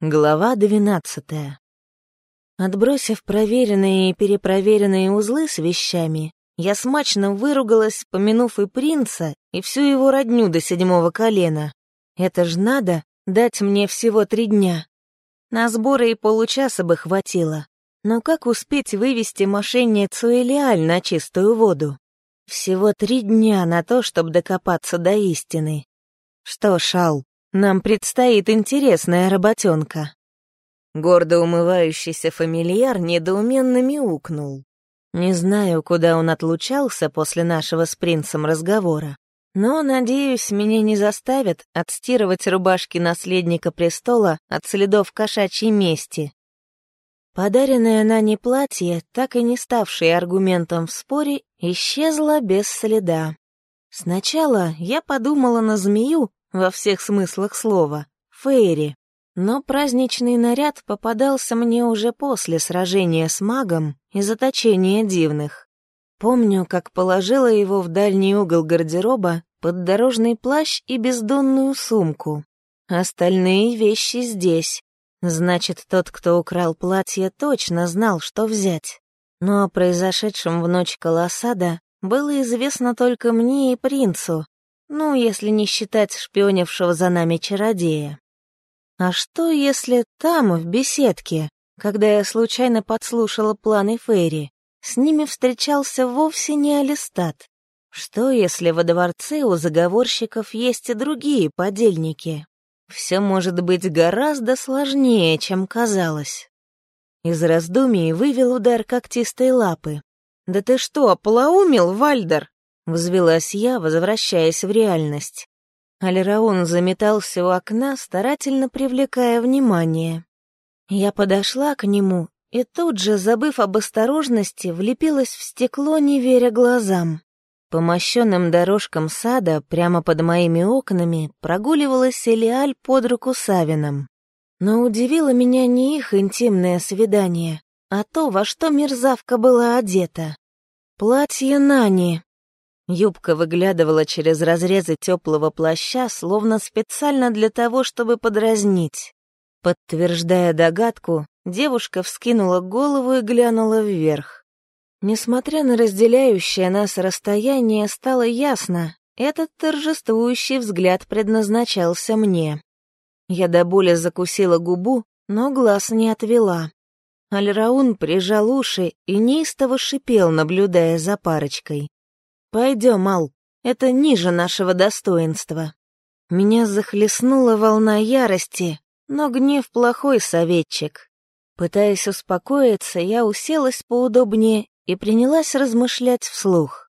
Глава двенадцатая. Отбросив проверенные и перепроверенные узлы с вещами, я смачно выругалась, помянув и принца, и всю его родню до седьмого колена. Это ж надо дать мне всего три дня. На сборы и получаса бы хватило. Но как успеть вывести мошенницу Элиаль на чистую воду? Всего три дня на то, чтобы докопаться до истины. Что, Шал, нам предстоит интересная работенка. Гордо умывающийся фамильяр недоуменно мяукнул. Не знаю, куда он отлучался после нашего с принцем разговора, но, надеюсь, меня не заставят отстирывать рубашки наследника престола от следов кошачьей мести. Подаренное Нане платье, так и не ставшее аргументом в споре, исчезло без следа. Сначала я подумала на змею, во всех смыслах слова, Фейри. Но праздничный наряд попадался мне уже после сражения с магом и заточения дивных. Помню, как положила его в дальний угол гардероба под дорожный плащ и бездонную сумку. Остальные вещи здесь. Значит, тот, кто украл платье, точно знал, что взять. Но о произошедшем в ночь колоссада было известно только мне и принцу, ну, если не считать шпионившего за нами чародея. А что, если там, в беседке, когда я случайно подслушала планы Фейри, с ними встречался вовсе не Алистат? Что, если во дворце у заговорщиков есть и другие подельники? Все может быть гораздо сложнее, чем казалось. Из раздумий вывел удар когтистой лапы. «Да ты что, ополоумел, Вальдер?» Взвелась я, возвращаясь в реальность. Алираун заметался у окна, старательно привлекая внимание. Я подошла к нему и тут же, забыв об осторожности, влепилась в стекло, не веря глазам. По мощенным дорожкам сада, прямо под моими окнами, прогуливалась Элиаль под руку с Авином. Но удивило меня не их интимное свидание, а то, во что мерзавка была одета. Платье Нани, Юбка выглядывала через разрезы теплого плаща, словно специально для того, чтобы подразнить. Подтверждая догадку, девушка вскинула голову и глянула вверх. Несмотря на разделяющее нас расстояние, стало ясно, этот торжествующий взгляд предназначался мне. Я до боли закусила губу, но глаз не отвела. Альраун прижал уши и неистово шипел, наблюдая за парочкой. «Пойдем, Ал, это ниже нашего достоинства». Меня захлестнула волна ярости, но гнев плохой советчик. Пытаясь успокоиться, я уселась поудобнее и принялась размышлять вслух.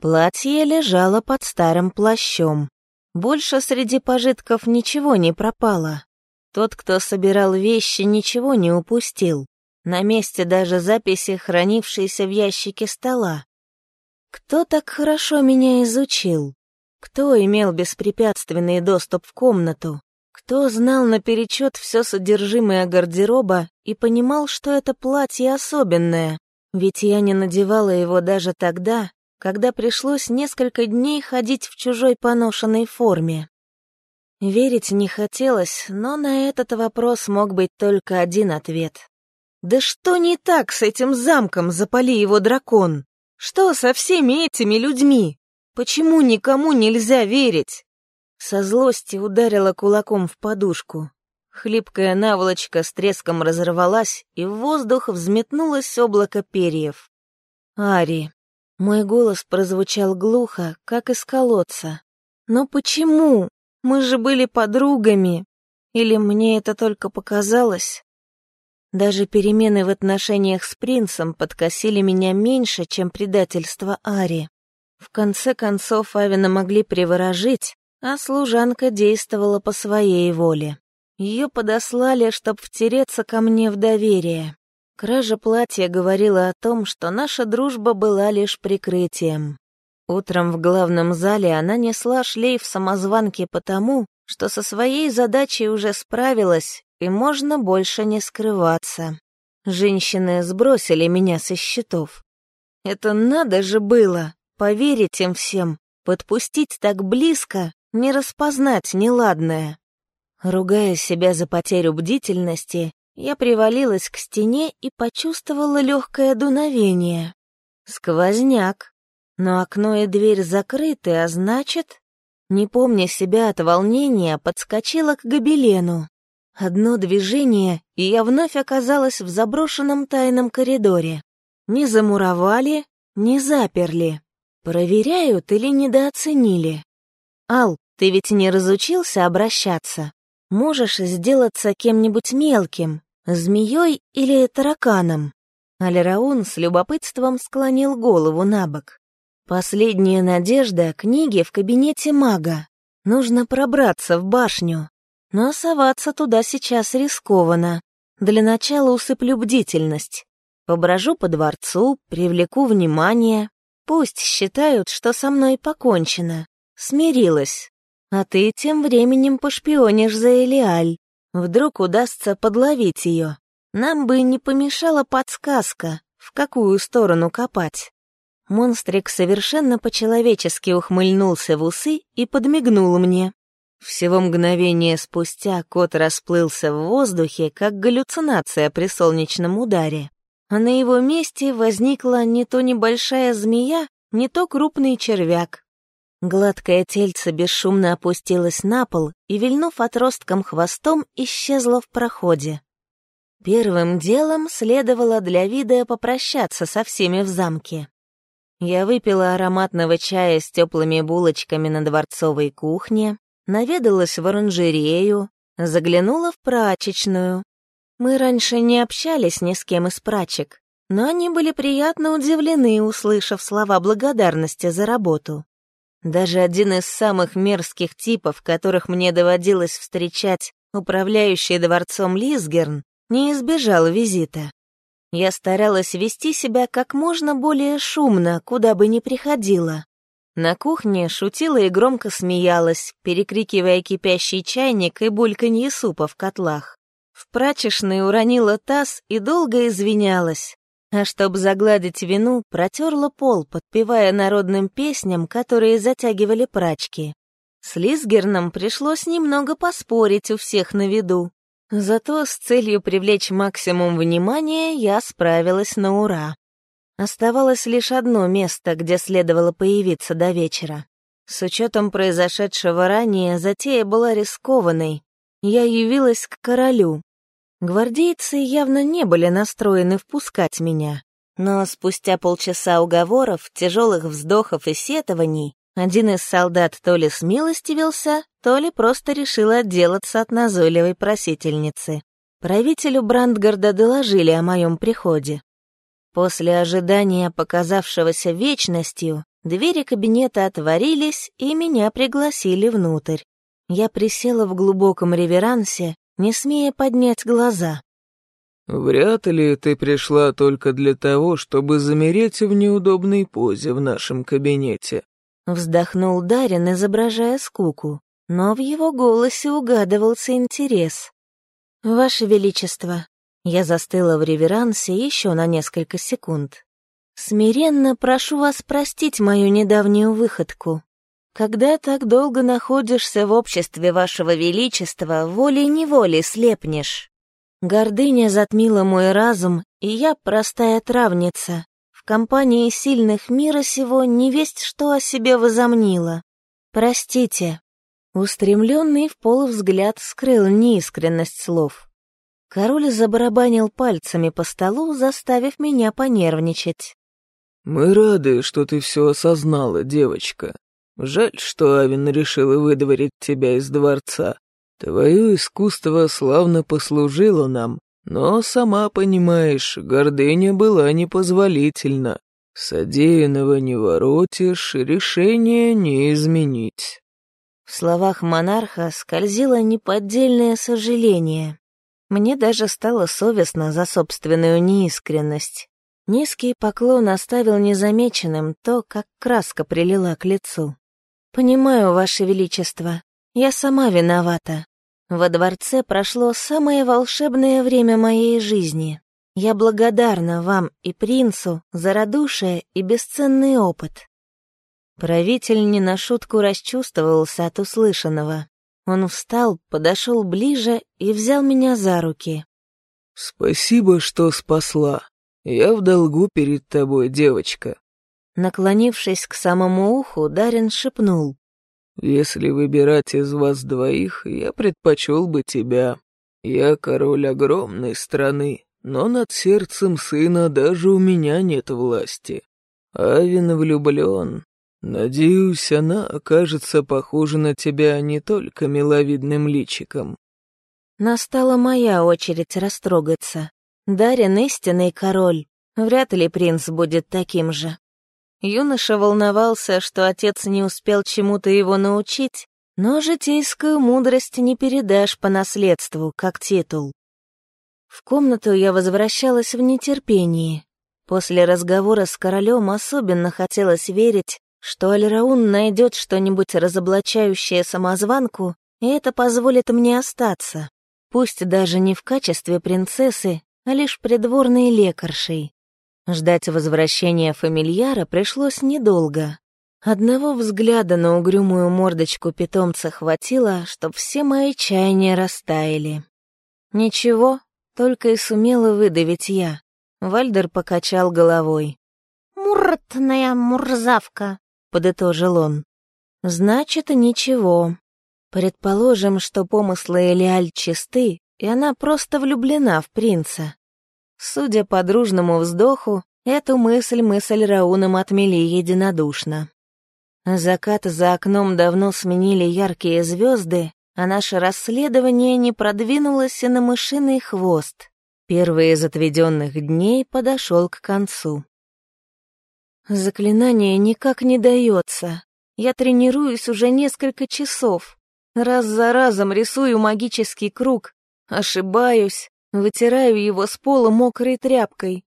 Платье лежало под старым плащом. Больше среди пожитков ничего не пропало. Тот, кто собирал вещи, ничего не упустил. На месте даже записи, хранившиеся в ящике стола. Кто так хорошо меня изучил? Кто имел беспрепятственный доступ в комнату? Кто знал наперечет все содержимое гардероба и понимал, что это платье особенное? Ведь я не надевала его даже тогда, когда пришлось несколько дней ходить в чужой поношенной форме. Верить не хотелось, но на этот вопрос мог быть только один ответ. «Да что не так с этим замком, запали его дракон?» Что со всеми этими людьми? Почему никому нельзя верить? Со злости ударила кулаком в подушку. Хлипкая наволочка с треском разорвалась, и в воздух взметнулось облако перьев. «Ари!» Мой голос прозвучал глухо, как из колодца. «Но почему? Мы же были подругами. Или мне это только показалось?» Даже перемены в отношениях с принцем подкосили меня меньше, чем предательство Ари. В конце концов, Авина могли приворожить, а служанка действовала по своей воле. Ее подослали, чтоб втереться ко мне в доверие. Кража платья говорила о том, что наша дружба была лишь прикрытием. Утром в главном зале она несла шлейф самозванки потому, что со своей задачей уже справилась и можно больше не скрываться. Женщины сбросили меня со счетов. Это надо же было, поверить им всем, подпустить так близко, не распознать неладное. Ругая себя за потерю бдительности, я привалилась к стене и почувствовала легкое дуновение. Сквозняк. Но окно и дверь закрыты, а значит... Не помня себя от волнения, подскочила к гобелену. Одно движение, и я вновь оказалась в заброшенном тайном коридоре. Не замуровали, не заперли. Проверяют или недооценили. Ал, ты ведь не разучился обращаться? Можешь сделаться кем-нибудь мелким, змеей или тараканом. Алираун с любопытством склонил голову на бок. Последняя надежда — книги в кабинете мага. Нужно пробраться в башню. Но соваться туда сейчас рискованно. Для начала усыплю бдительность. Поброжу по дворцу, привлеку внимание. Пусть считают, что со мной покончено. Смирилась. А ты тем временем пошпионишь за Элиаль. Вдруг удастся подловить ее. Нам бы не помешала подсказка, в какую сторону копать. Монстрик совершенно по-человечески ухмыльнулся в усы и подмигнул мне. Всего мгновение спустя кот расплылся в воздухе, как галлюцинация при солнечном ударе. А на его месте возникла не то небольшая змея, не то крупный червяк. Гладкое тельце бесшумно опустилось на пол и, вильнув отростком хвостом, исчезло в проходе. Первым делом следовало для вида попрощаться со всеми в замке. Я выпила ароматного чая с теплыми булочками на дворцовой кухне, наведалась в оранжерею, заглянула в прачечную. Мы раньше не общались ни с кем из прачек, но они были приятно удивлены, услышав слова благодарности за работу. Даже один из самых мерзких типов, которых мне доводилось встречать, управляющий дворцом Лисгерн, не избежал визита. Я старалась вести себя как можно более шумно, куда бы ни приходила. На кухне шутила и громко смеялась, перекрикивая кипящий чайник и бульканье супа в котлах. В прачечной уронила таз и долго извинялась, а чтоб загладить вину, протерла пол, подпевая народным песням, которые затягивали прачки. С Лисгерном пришлось немного поспорить у всех на виду. Зато с целью привлечь максимум внимания я справилась на ура. Оставалось лишь одно место, где следовало появиться до вечера. С учетом произошедшего ранее, затея была рискованной. Я явилась к королю. Гвардейцы явно не были настроены впускать меня. Но спустя полчаса уговоров, тяжелых вздохов и сетований, один из солдат то ли смилостивился, то ли просто решил отделаться от назойливой просительницы. Правителю Брандгарда доложили о моем приходе. После ожидания, показавшегося вечностью, двери кабинета отворились, и меня пригласили внутрь. Я присела в глубоком реверансе, не смея поднять глаза. «Вряд ли ты пришла только для того, чтобы замереть в неудобной позе в нашем кабинете», Вздохнул Дарин, изображая скуку, но в его голосе угадывался интерес. «Ваше Величество, я застыла в реверансе еще на несколько секунд. «Смиренно прошу вас простить мою недавнюю выходку. Когда так долго находишься в обществе вашего величества, волей-неволей слепнешь. Гордыня затмила мой разум, и я простая травница. В компании сильных мира сего не весть что о себе возомнила. Простите». Устремленный в пол взгляд скрыл неискренность слов. Король забарабанил пальцами по столу, заставив меня понервничать. «Мы рады, что ты все осознала, девочка. Жаль, что Авин решила выдворить тебя из дворца. Твое искусство славно послужило нам, но, сама понимаешь, гордыня была непозволительна. Содеянного не воротишь, решение не изменить». В словах монарха скользило неподдельное сожаление. Мне даже стало совестно за собственную неискренность. Низкий поклон оставил незамеченным то, как краска прилила к лицу. «Понимаю, Ваше Величество, я сама виновата. Во дворце прошло самое волшебное время моей жизни. Я благодарна вам и принцу за радушие и бесценный опыт». Правитель не на шутку расчувствовался от услышанного. Он встал, подошел ближе и взял меня за руки. «Спасибо, что спасла. Я в долгу перед тобой, девочка». Наклонившись к самому уху, Дарин шепнул. «Если выбирать из вас двоих, я предпочел бы тебя. Я король огромной страны, но над сердцем сына даже у меня нет власти. Авин влюблен. Надеюсь, она окажется похожа на тебя не только миловидным личиком». Настала моя очередь растрогаться. Дарин истинный король. Вряд ли принц будет таким же. Юноша волновался, что отец не успел чему-то его научить, но житейскую мудрость не передашь по наследству, как титул. В комнату я возвращалась в нетерпении. После разговора с королем особенно хотелось верить, что Альраун найдет что-нибудь разоблачающее самозванку, и это позволит мне остаться, пусть даже не в качестве принцессы, а лишь придворной лекаршей. Ждать возвращения фамильяра пришлось недолго. Одного взгляда на угрюмую мордочку питомца хватило, чтоб все мои чаяния растаяли. Ничего, только и сумела выдавить я. Вальдер покачал головой. «Муртная мурзавка», — подытожил он. «Значит, ничего. Предположим, что помыслы Элиаль чисты, и она просто влюблена в принца. Судя по дружному вздоху, эту мысль мы с Альрауном отмели единодушно. Закат за окном давно сменили яркие звезды, а наше расследование не продвинулось и на мышиный хвост. Первый из отведенных дней подошел к концу. Заклинание никак не дается. Я тренируюсь уже несколько часов. Раз за разом рисую магический круг, ошибаюсь, вытираю его с пола мокрой тряпкой,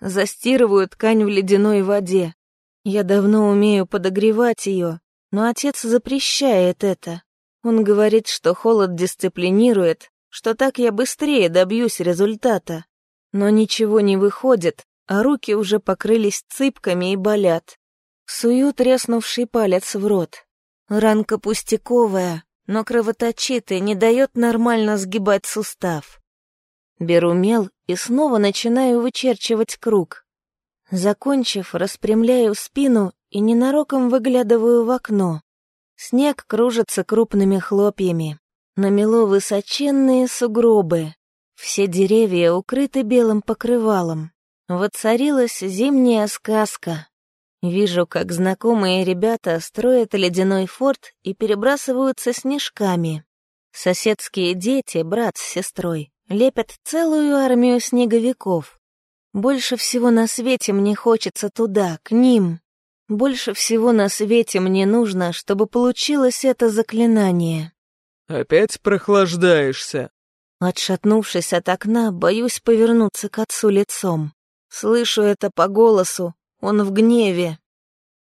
застирываю ткань в ледяной воде. Я давно умею подогревать ее, но отец запрещает это. Он говорит, что холод дисциплинирует, что так я быстрее добьюсь результата. Но ничего не выходит, а руки уже покрылись цыпками и болят. Сую треснувший палец в рот. Ранка пустяковая, но кровоточит и не дает нормально сгибать сустав. Беру мел и снова начинаю вычерчивать круг. Закончив, распрямляю спину и ненароком выглядываю в окно. Снег кружится крупными хлопьями. Намело высоченные сугробы. Все деревья укрыты белым покрывалом. Воцарилась зимняя сказка. Вижу, как знакомые ребята строят ледяной форт и перебрасываются снежками. Соседские дети, брат с сестрой, лепят целую армию снеговиков. Больше всего на свете мне хочется туда, к ним. Больше всего на свете мне нужно, чтобы получилось это заклинание. «Опять прохлаждаешься?» Отшатнувшись от окна, боюсь повернуться к отцу лицом. Слышу это по голосу, он в гневе.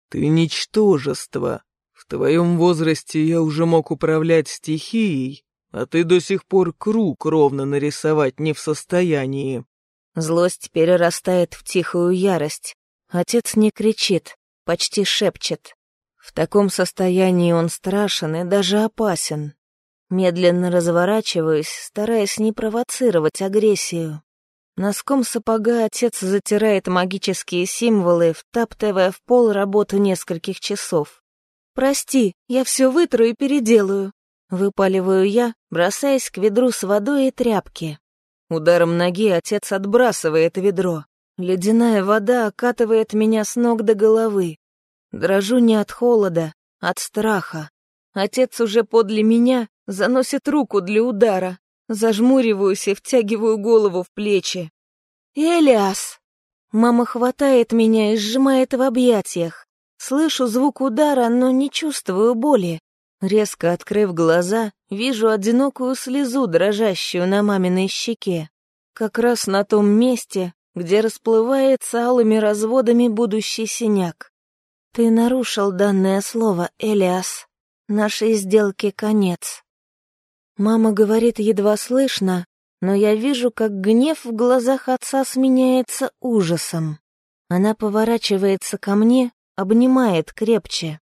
«Ты ничтожество. В твоем возрасте я уже мог управлять стихией, а ты до сих пор круг ровно нарисовать не в состоянии». Злость перерастает в тихую ярость. Отец не кричит, почти шепчет. В таком состоянии он страшен и даже опасен. Медленно разворачиваюсь, стараясь не провоцировать агрессию. Носком сапога отец затирает магические символы, втаптывая в пол работу нескольких часов. «Прости, я все вытру и переделаю», — выпаливаю я, бросаясь к ведру с водой и тряпки. Ударом ноги отец отбрасывает ведро. Ледяная вода окатывает меня с ног до головы. Дрожу не от холода, от страха. Отец уже подле меня заносит руку для удара. Зажмуриваюсь и втягиваю голову в плечи. «Элиас!» Мама хватает меня и сжимает в объятиях. Слышу звук удара, но не чувствую боли. Резко открыв глаза, вижу одинокую слезу, дрожащую на маминой щеке. Как раз на том месте, где расплывается алыми разводами будущий синяк. Ты нарушил данное слово, Элиас. Нашей сделке конец. Мама говорит едва слышно, но я вижу, как гнев в глазах отца сменяется ужасом. Она поворачивается ко мне, обнимает крепче.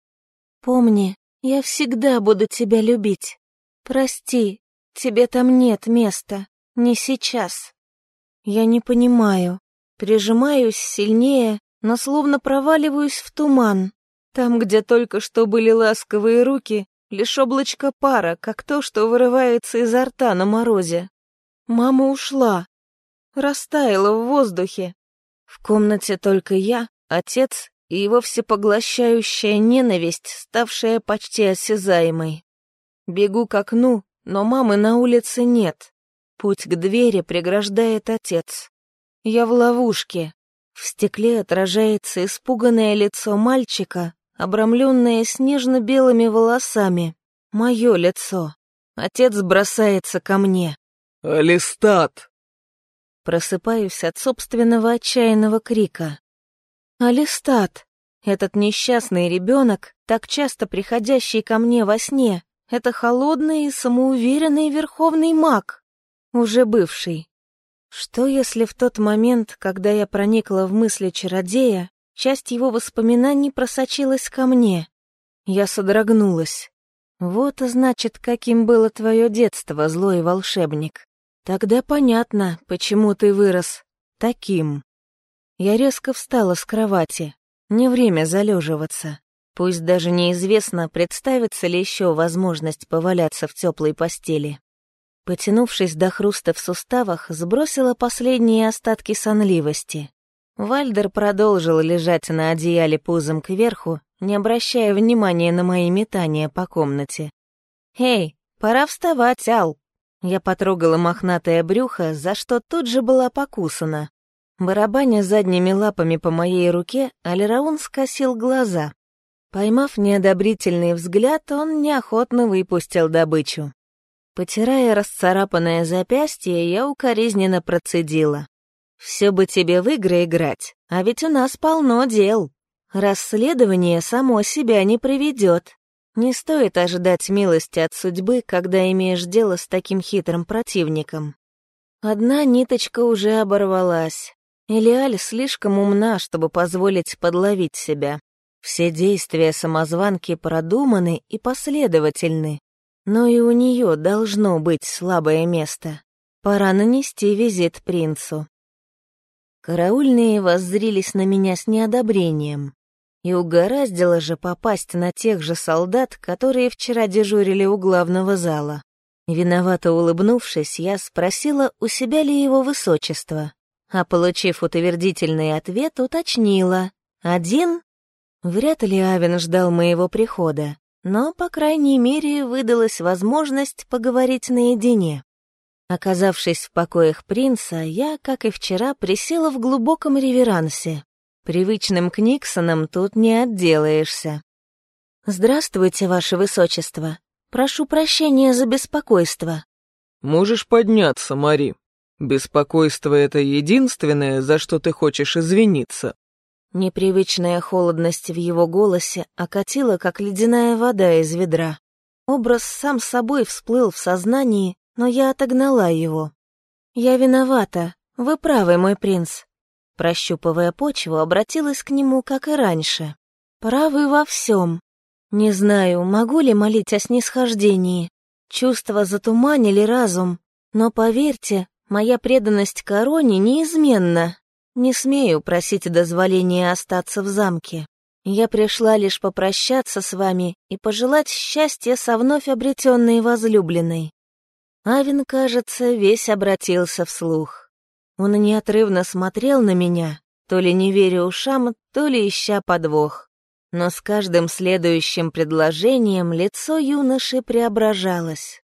«Помни, я всегда буду тебя любить. Прости, тебе там нет места, не сейчас. Я не понимаю. Прижимаюсь сильнее, но словно проваливаюсь в туман. Там, где только что были ласковые руки, лишь облачко пара, как то, что вырывается изо рта на морозе. Мама ушла, растаяла в воздухе. В комнате только я, отец и его всепоглощающая ненависть, ставшая почти осязаемой. Бегу к окну, но мамы на улице нет. Путь к двери преграждает отец. Я в ловушке. В стекле отражается испуганное лицо мальчика, обрамленное снежно-белыми волосами. Мое лицо. Отец бросается ко мне. «Алистат!» Просыпаюсь от собственного отчаянного крика. Алистат, этот несчастный ребенок, так часто приходящий ко мне во сне, это холодный и самоуверенный верховный маг, уже бывший. Что если в тот момент, когда я проникла в мысли чародея, часть его воспоминаний просочилась ко мне? Я содрогнулась. Вот, значит, каким было твое детство, злой волшебник. Тогда понятно, почему ты вырос таким. Я резко встала с кровати. Не время залеживаться. Пусть даже неизвестно, представится ли еще возможность поваляться в теплой постели. Потянувшись до хруста в суставах, сбросила последние остатки сонливости. Вальдер продолжил лежать на одеяле пузом кверху, не обращая внимания на мои метания по комнате. «Эй, пора вставать, Ал!» Я потрогала мохнатое брюхо, за что тут же была покусана. Барабаня задними лапами по моей руке, Алираун скосил глаза. Поймав неодобрительный взгляд, он неохотно выпустил добычу. Потирая расцарапанное запястье, я укоризненно процедила. «Все бы тебе в игры играть, а ведь у нас полно дел. Расследование само себя не приведет. Не стоит ожидать милости от судьбы, когда имеешь дело с таким хитрым противником. Одна ниточка уже оборвалась. Элиаль слишком умна, чтобы позволить подловить себя. Все действия самозванки продуманы и последовательны. Но и у нее должно быть слабое место. Пора нанести визит принцу. Караульные воззрились на меня с неодобрением. И угораздило же попасть на тех же солдат, которые вчера дежурили у главного зала. Виновато улыбнувшись, я спросила, у себя ли его высочество а, получив утвердительный ответ, уточнила. «Один?» Вряд ли Авен ждал моего прихода, но, по крайней мере, выдалась возможность поговорить наедине. Оказавшись в покоях принца, я, как и вчера, присела в глубоком реверансе. Привычным книксоном тут не отделаешься. «Здравствуйте, ваше высочество. Прошу прощения за беспокойство». «Можешь подняться, Мари», Беспокойство — это единственное, за что ты хочешь извиниться. Непривычная холодность в его голосе окатила, как ледяная вода из ведра. Образ сам собой всплыл в сознании, но я отогнала его. «Я виновата, вы правы, мой принц». Прощупывая почву, обратилась к нему, как и раньше. «Правы во всем. Не знаю, могу ли молить о снисхождении. Чувства затуманили разум, но поверьте, Моя преданность короне неизменна. Не смею просить дозволения остаться в замке. Я пришла лишь попрощаться с вами и пожелать счастья со вновь обретенной возлюбленной. Авин, кажется, весь обратился вслух. Он неотрывно смотрел на меня, то ли не веря ушам, то ли ища подвох. Но с каждым следующим предложением лицо юноши преображалось.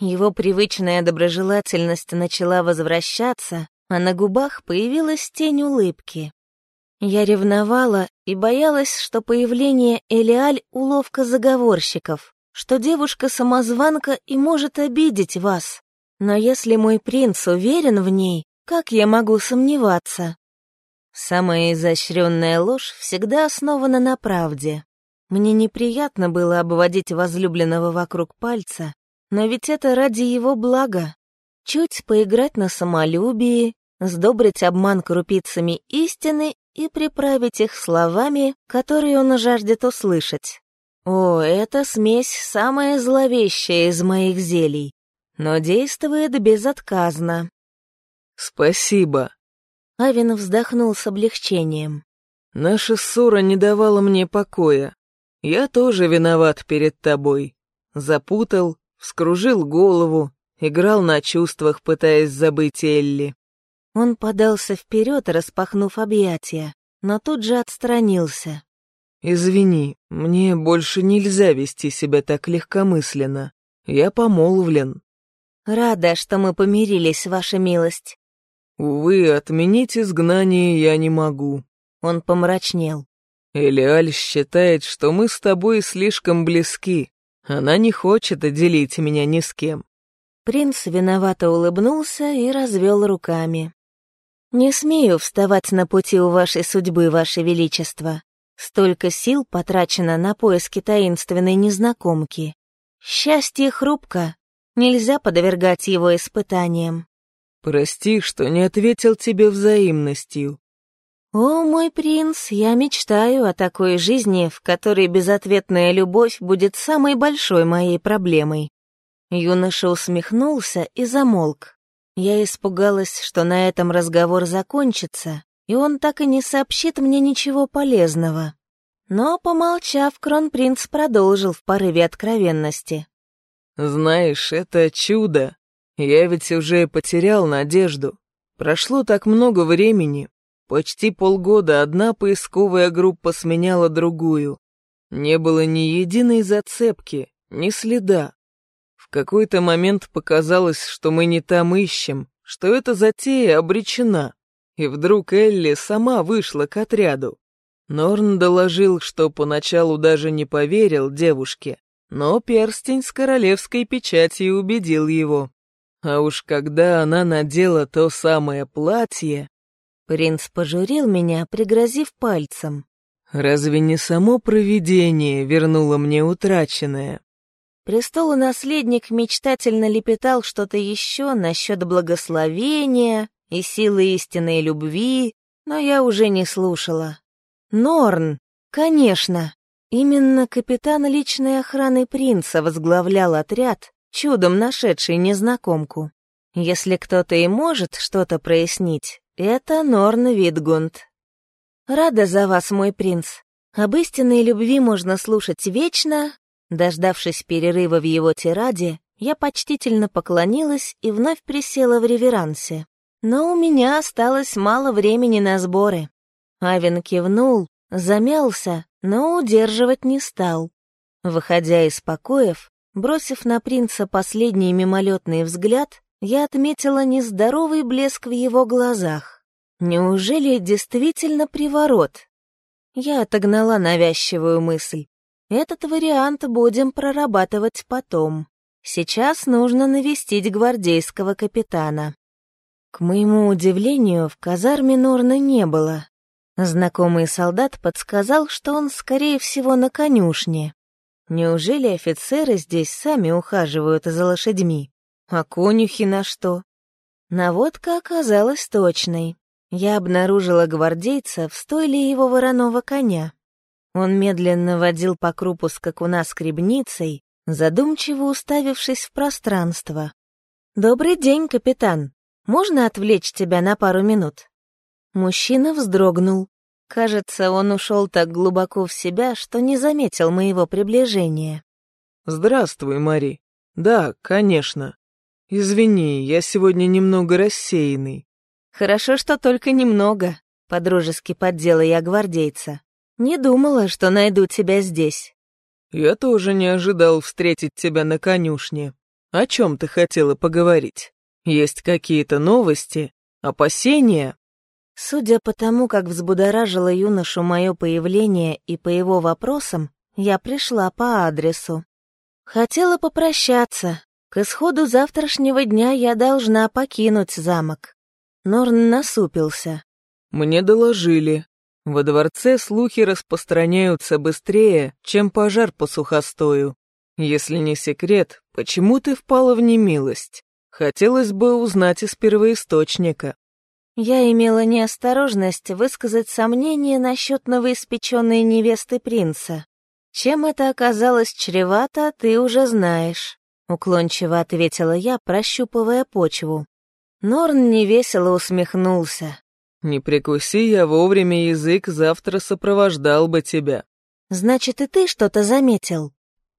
Его привычная доброжелательность начала возвращаться, а на губах появилась тень улыбки. Я ревновала и боялась, что появление Элиаль — уловка заговорщиков, что девушка-самозванка и может обидеть вас. Но если мой принц уверен в ней, как я могу сомневаться? Самая изощренная ложь всегда основана на правде. Мне неприятно было обводить возлюбленного вокруг пальца, но ведь это ради его блага. Чуть поиграть на самолюбии, сдобрить обман крупицами истины и приправить их словами, которые он жаждет услышать. О, эта смесь самая зловещая из моих зелий, но действует безотказно. Спасибо. Авин вздохнул с облегчением. Наша ссора не давала мне покоя. Я тоже виноват перед тобой. Запутал, вскружил голову, играл на чувствах, пытаясь забыть Элли. Он подался вперед, распахнув объятия, но тут же отстранился. «Извини, мне больше нельзя вести себя так легкомысленно. Я помолвлен». «Рада, что мы помирились, ваша милость». «Увы, отменить изгнание я не могу». Он помрачнел. «Элиаль считает, что мы с тобой слишком близки. Она не хочет отделить меня ни с кем». Принц виновато улыбнулся и развел руками. «Не смею вставать на пути у вашей судьбы, ваше величество. Столько сил потрачено на поиски таинственной незнакомки. Счастье хрупко, нельзя подвергать его испытаниям. Прости, что не ответил тебе взаимностью. О, мой принц, я мечтаю о такой жизни, в которой безответная любовь будет самой большой моей проблемой. Юноша усмехнулся и замолк. Я испугалась, что на этом разговор закончится, и он так и не сообщит мне ничего полезного. Но, помолчав, кронпринц продолжил в порыве откровенности. «Знаешь, это чудо. Я ведь уже потерял надежду. Прошло так много времени. Почти полгода одна поисковая группа сменяла другую. Не было ни единой зацепки, ни следа. В какой-то момент показалось, что мы не там ищем, что эта затея обречена. И вдруг Элли сама вышла к отряду. Норн доложил, что поначалу даже не поверил девушке, но перстень с королевской печатью убедил его. А уж когда она надела то самое платье... Принц пожурил меня, пригрозив пальцем. Разве не само провидение вернуло мне утраченное? Престолонаследник мечтательно лепетал что-то еще насчет благословения и силы истинной любви, но я уже не слушала. Норн, конечно, именно капитан личной охраны принца возглавлял отряд, чудом нашедший незнакомку. Если кто-то и может что-то прояснить, это Норн Витгунд. Рада за вас, мой принц. Об истинной любви можно слушать вечно. Дождавшись перерыва в его тираде, я почтительно поклонилась и вновь присела в реверансе. Но у меня осталось мало времени на сборы. Авен кивнул, замялся, но удерживать не стал. Выходя из покоев, бросив на принца последний мимолетный взгляд, я отметила нездоровый блеск в его глазах. Неужели действительно приворот? Я отогнала навязчивую мысль. Этот вариант будем прорабатывать потом. Сейчас нужно навестить гвардейского капитана. К моему удивлению, в казарме Норна не было. Знакомый солдат подсказал, что он, скорее всего, на конюшне. Неужели офицеры здесь сами ухаживают за лошадьми? А конюхи на что? Наводка оказалась точной. Я обнаружила гвардейца в стойле его вороного коня. Он медленно водил по крупу скакуна скребницей, задумчиво уставившись в пространство. «Добрый день, капитан!» Можно отвлечь тебя на пару минут?» Мужчина вздрогнул. Кажется, он ушел так глубоко в себя, что не заметил моего приближения. «Здравствуй, Мари. Да, конечно. Извини, я сегодня немного рассеянный». «Хорошо, что только немного», — подружески поддела я гвардейца. «Не думала, что найду тебя здесь». «Я тоже не ожидал встретить тебя на конюшне. О чем ты хотела поговорить?» Есть какие-то новости? Опасения?» Судя по тому, как взбудоражило юношу мое появление и по его вопросам, я пришла по адресу. Хотела попрощаться. К исходу завтрашнего дня я должна покинуть замок. Норн насупился. «Мне доложили. Во дворце слухи распространяются быстрее, чем пожар по сухостою. Если не секрет, почему ты впала в немилость?» Хотелось бы узнать из первоисточника. Я имела неосторожность высказать сомнение насчет новоиспеченной невесты принца. Чем это оказалось чревато, ты уже знаешь», — уклончиво ответила я, прощупывая почву. Норн невесело усмехнулся. «Не прикуси я вовремя язык, завтра сопровождал бы тебя». «Значит, и ты что-то заметил?»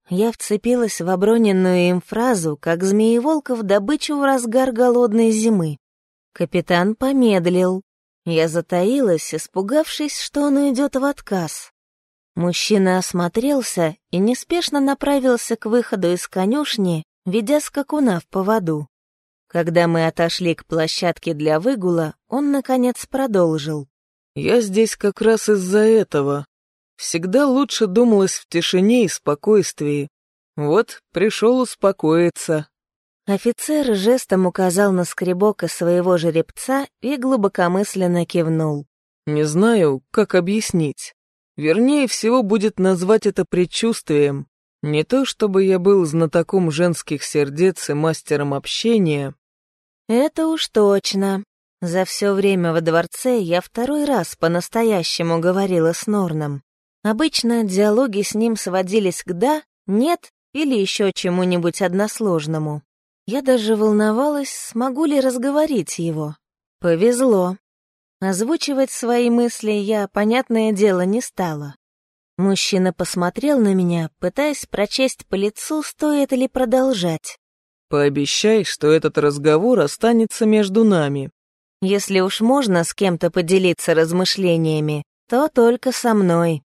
Я вцепилась в оброненную им фразу, как змееволка в добычу в разгар голодной зимы. Капитан помедлил. Я затаилась, испугавшись, что он уйдет в отказ. Мужчина осмотрелся и неспешно направился к выходу из конюшни, ведя скакуна в поводу. Когда мы отошли к площадке для выгула, он, наконец, продолжил. «Я здесь как раз из-за этого. Всегда лучше думалось в тишине и спокойствии. Вот, пришел успокоиться». Офицер жестом указал на скребок из своего жеребца и глубокомысленно кивнул. «Не знаю, как объяснить. Вернее всего будет назвать это предчувствием. Не то чтобы я был знатоком женских сердец и мастером общения. Это уж точно. За все время во дворце я второй раз по-настоящему говорила с Норном. Обычно диалоги с ним сводились к «да», «нет» или еще чему-нибудь односложному. Я даже волновалась, смогу ли разговорить его. Повезло. Озвучивать свои мысли я, понятное дело, не стала. Мужчина посмотрел на меня, пытаясь прочесть по лицу, стоит ли продолжать. «Пообещай, что этот разговор останется между нами». «Если уж можно с кем-то поделиться размышлениями, то только со мной.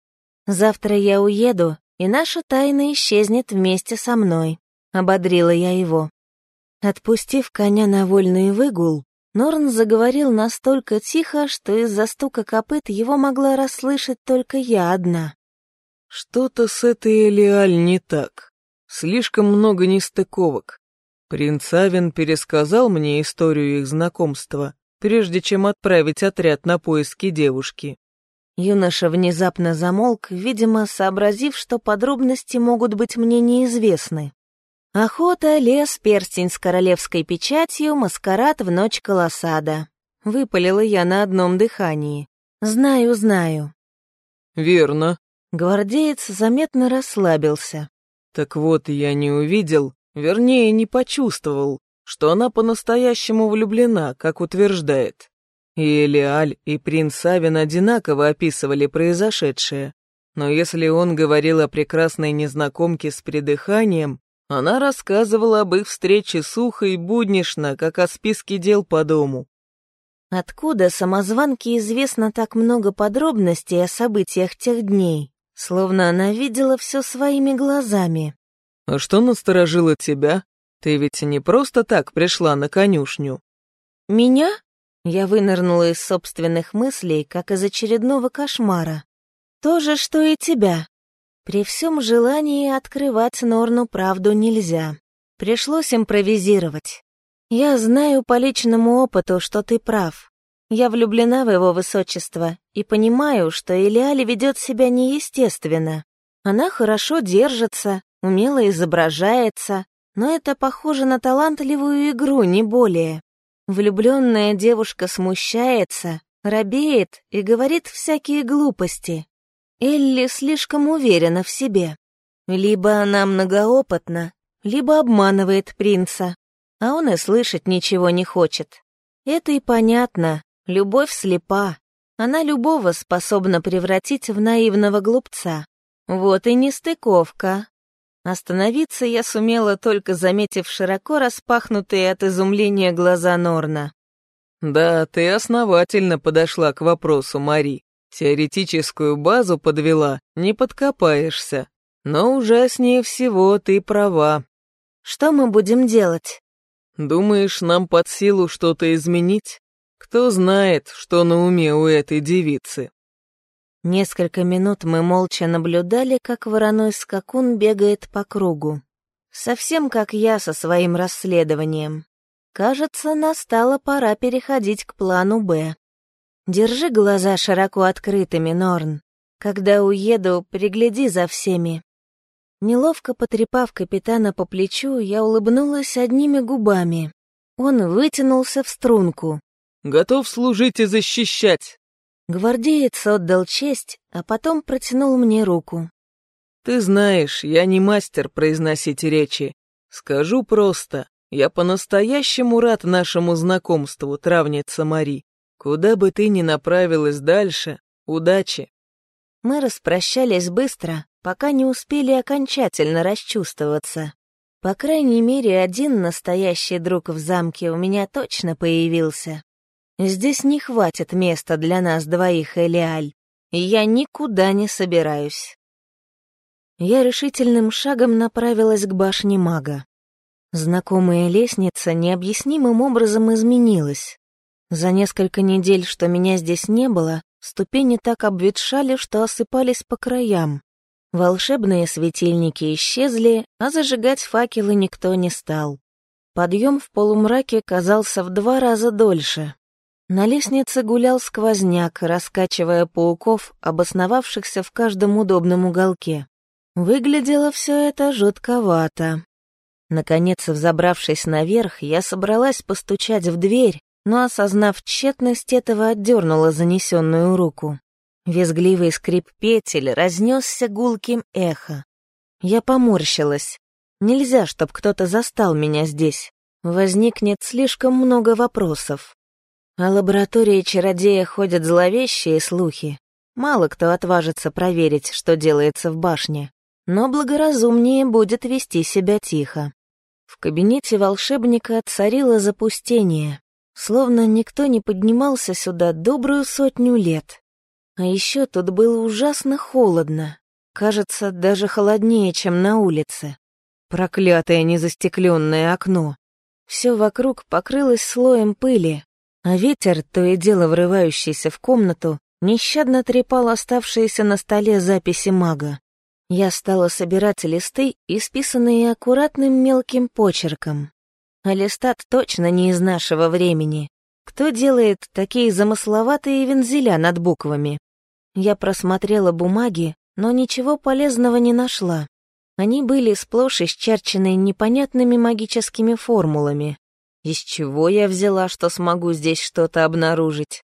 Завтра я уеду, и наша тайна исчезнет вместе со мной», — ободрила я его. Отпустив коня на вольный выгул, Норн заговорил настолько тихо, что из-за стука копыт его могла расслышать только я одна. «Что-то с этой Элиаль не так. Слишком много нестыковок. Принц Авен пересказал мне историю их знакомства, прежде чем отправить отряд на поиски девушки. Юноша внезапно замолк, видимо, сообразив, что подробности могут быть мне неизвестны. Охота, лес, перстень с королевской печатью, маскарад в ночь колосада. Выпалила я на одном дыхании. Знаю, знаю. Верно. Гвардеец заметно расслабился. Так вот, я не увидел, вернее, не почувствовал, что она по-настоящему влюблена, как утверждает. И Элиаль, и принц Савин одинаково описывали произошедшее. Но если он говорил о прекрасной незнакомке с придыханием, она рассказывала об их встрече сухо и буднично, как о списке дел по дому. Откуда самозванке известно так много подробностей о событиях тех дней? Словно она видела все своими глазами. «А что насторожило тебя? Ты ведь не просто так пришла на конюшню». «Меня?» Я вынырнула из собственных мыслей, как из очередного кошмара. «То же, что и тебя. При всем желании открывать Норну правду нельзя. Пришлось импровизировать. Я знаю по личному опыту, что ты прав. Я влюблена в его высочество и понимаю, что Илиали ведет себя неестественно. Она хорошо держится, умело изображается, но это похоже на талантливую игру, не более. Влюбленная девушка смущается, робеет и говорит всякие глупости. Элли слишком уверена в себе. Либо она многоопытна, либо обманывает принца, а он и слышать ничего не хочет. Это и понятно, любовь слепа. Она любого способна превратить в наивного глупца. Вот и нестыковка. Остановиться я сумела, только заметив широко распахнутые от изумления глаза Норна. «Да, ты основательно подошла к вопросу, Мари. Теоретическую базу подвела, не подкопаешься. Но ужаснее всего ты права. Что мы будем делать? Думаешь, нам под силу что-то изменить? Кто знает, что на уме у этой девицы? Несколько минут мы молча наблюдали, как вороной скакун бегает по кругу. Совсем как я со своим расследованием. Кажется, настала пора переходить к плану «Б». Держи глаза широко открытыми, Норн. Когда уеду, пригляди за всеми. Неловко потрепав капитана по плечу, я улыбнулась одними губами. Он вытянулся в струнку. «Готов служить и защищать!» Гвардеец отдал честь, а потом протянул мне руку. Ты знаешь, я не мастер произносить речи. Скажу просто, я по-настоящему рад нашему знакомству, травница Мари. Куда бы ты ни направилась дальше, удачи. Мы распрощались быстро, пока не успели окончательно расчувствоваться. По крайней мере, один настоящий друг в замке у меня точно появился. Здесь не хватит места для нас двоих, Элиаль, я никуда не собираюсь. Я решительным шагом направилась к башне мага. Знакомая лестница необъяснимым образом изменилась. За несколько недель, что меня здесь не было, ступени так обветшали, что осыпались по краям. Волшебные светильники исчезли, а зажигать факелы никто не стал. Подъем в полумраке казался в два раза дольше. На лестнице гулял сквозняк, раскачивая пауков, обосновавшихся в каждом удобном уголке. Выглядело все это жутковато. Наконец, взобравшись наверх, я собралась постучать в дверь, но, осознав тщетность этого, отдернула занесенную руку. Визгливый скрип петель разнесся гулким эхо. Я поморщилась. Нельзя, чтоб кто-то застал меня здесь. Возникнет слишком много вопросов. О лаборатории чародея ходят зловещие слухи. Мало кто отважится проверить, что делается в башне. Но благоразумнее будет вести себя тихо. В кабинете волшебника царило запустение, словно никто не поднимался сюда добрую сотню лет. А еще тут было ужасно холодно. Кажется, даже холоднее, чем на улице. Проклятое незастекленное окно. Все вокруг покрылось слоем пыли, а ветер, то и дело врывающийся в комнату, нещадно трепал оставшиеся на столе записи мага. Я стала собирать листы, исписанные аккуратным мелким почерком. А листат точно не из нашего времени. Кто делает такие замысловатые вензеля над буквами? Я просмотрела бумаги, но ничего полезного не нашла. Они были сплошь исчерчены непонятными магическими формулами. Из чего я взяла, что смогу здесь что-то обнаружить?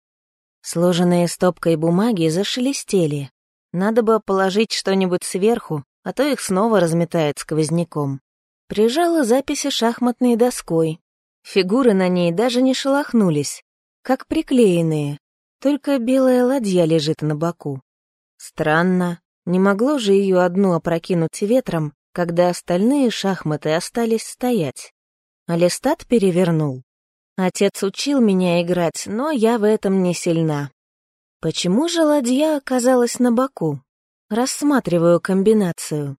Сложенные стопкой бумаги зашелестели. Надо бы положить что-нибудь сверху, а то их снова разметает сквозняком. Прижала записи шахматной доской. Фигуры на ней даже не шелохнулись, как приклеенные, только белая ладья лежит на боку. Странно, не могло же ее одну опрокинуть ветром, когда остальные шахматы остались стоять. Алистат перевернул. Отец учил меня играть, но я в этом не сильна. Почему же ладья оказалась на боку? Рассматриваю комбинацию.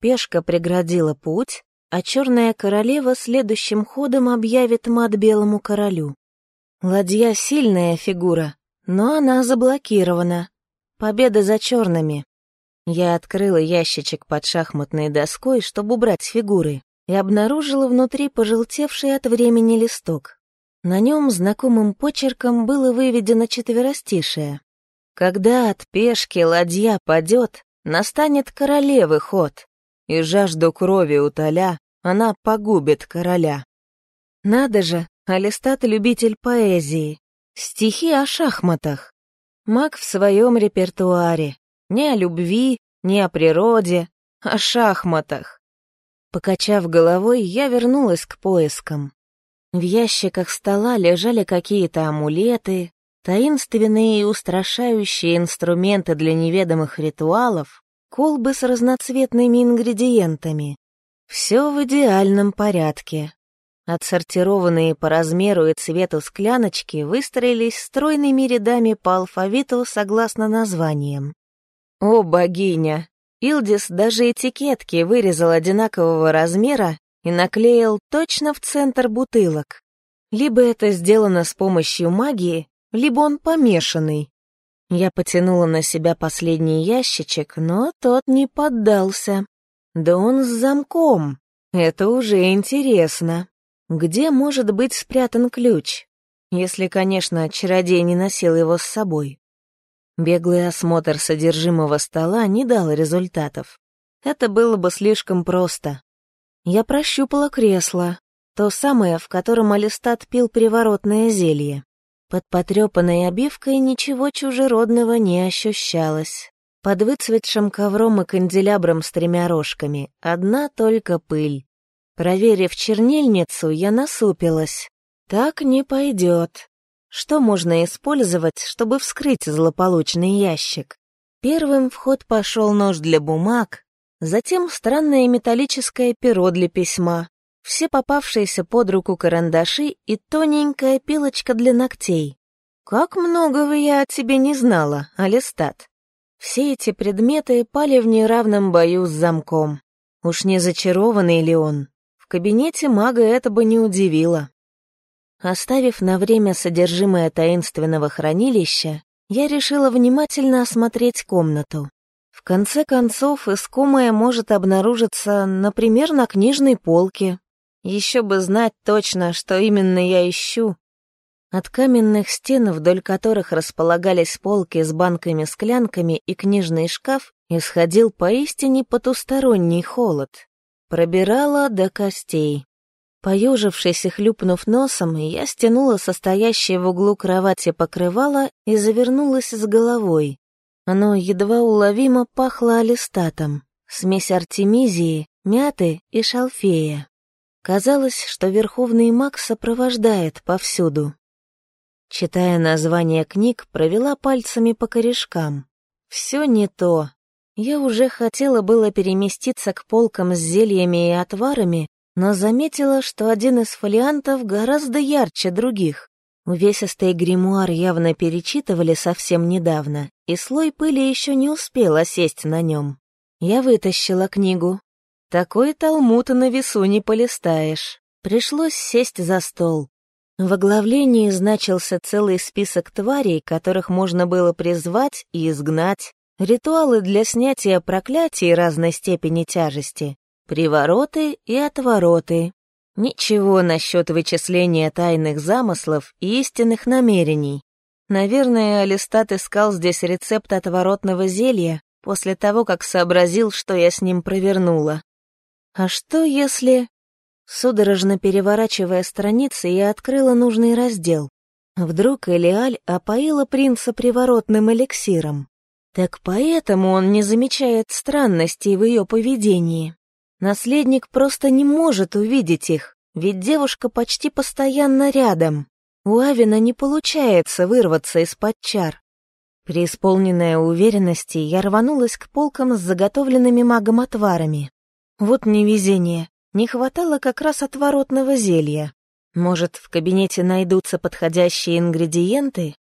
Пешка преградила путь, а черная королева следующим ходом объявит мат белому королю. Ладья — сильная фигура, но она заблокирована. Победа за черными. Я открыла ящичек под шахматной доской, чтобы убрать фигуры, и обнаружила внутри пожелтевший от времени листок. На нем знакомым почерком было выведено четверостишее. «Когда от пешки ладья падет, настанет королевы ход, и жажду крови утоля, она погубит короля». Надо же, Алистат — любитель поэзии, Стихи о шахматах. Маг в своем репертуаре. Не о любви, не о природе, о шахматах. Покачав головой, я вернулась к поискам. В ящиках стола лежали какие-то амулеты, таинственные и устрашающие инструменты для неведомых ритуалов, колбы с разноцветными ингредиентами. Все в идеальном порядке. Отсортированные по размеру и цвету скляночки выстроились стройными рядами по алфавиту согласно названиям. О, богиня! Илдис даже этикетки вырезал одинакового размера и наклеил точно в центр бутылок. Либо это сделано с помощью магии, либо он помешанный. Я потянула на себя последний ящичек, но тот не поддался. Да он с замком. Это уже интересно. Где может быть спрятан ключ? Если, конечно, чародей не носил его с собой. Беглый осмотр содержимого стола не дал результатов. Это было бы слишком просто. Я прощупала кресло, то самое, в котором Алистат пил приворотное зелье. Под потрепанной обивкой ничего чужеродного не ощущалось. Под выцветшим ковром и канделябром с тремя рожками одна только пыль. Проверив чернильницу, я насупилась. Так не пойдет. Что можно использовать, чтобы вскрыть злополучный ящик? Первым в ход пошел нож для бумаг, затем странное металлическое перо для письма, все попавшиеся под руку карандаши и тоненькая пилочка для ногтей. Как многого я о тебе не знала, Алистат. Все эти предметы пали в неравном бою с замком. Уж не зачарованный ли он? кабинете мага это бы не удивило. Оставив на время содержимое таинственного хранилища, я решила внимательно осмотреть комнату. В конце концов, искомое может обнаружиться, например, на книжной полке. Еще бы знать точно, что именно я ищу. От каменных стен, вдоль которых располагались полки с банками-склянками и книжный шкаф, исходил поистине потусторонний холод пробирала до костей. Поежившись и хлюпнув носом, я стянула состоящее в углу кровати покрывало и завернулась с головой. Оно едва уловимо пахло алистатом, смесь артемизии, мяты и шалфея. Казалось, что верховный маг сопровождает повсюду. Читая название книг, провела пальцами по корешкам. Все не то, я уже хотела было переместиться к полкам с зельями и отварами, но заметила, что один из фолиантов гораздо ярче других. Увесистый гримуар явно перечитывали совсем недавно, и слой пыли еще не успел осесть на нем. Я вытащила книгу. Такой талмуд на весу не полистаешь. Пришлось сесть за стол. В оглавлении значился целый список тварей, которых можно было призвать и изгнать, Ритуалы для снятия проклятий разной степени тяжести, привороты и отвороты. Ничего насчет вычисления тайных замыслов и истинных намерений. Наверное, Алистат искал здесь рецепт отворотного зелья после того, как сообразил, что я с ним провернула. А что если... Судорожно переворачивая страницы, я открыла нужный раздел. Вдруг Элиаль опоила принца приворотным эликсиром. Так поэтому он не замечает странностей в ее поведении. Наследник просто не может увидеть их, ведь девушка почти постоянно рядом. У Авина не получается вырваться из-под чар. Преисполненная уверенности, я рванулась к полкам с заготовленными магом отварами. Вот невезение, не хватало как раз отворотного зелья. Может, в кабинете найдутся подходящие ингредиенты?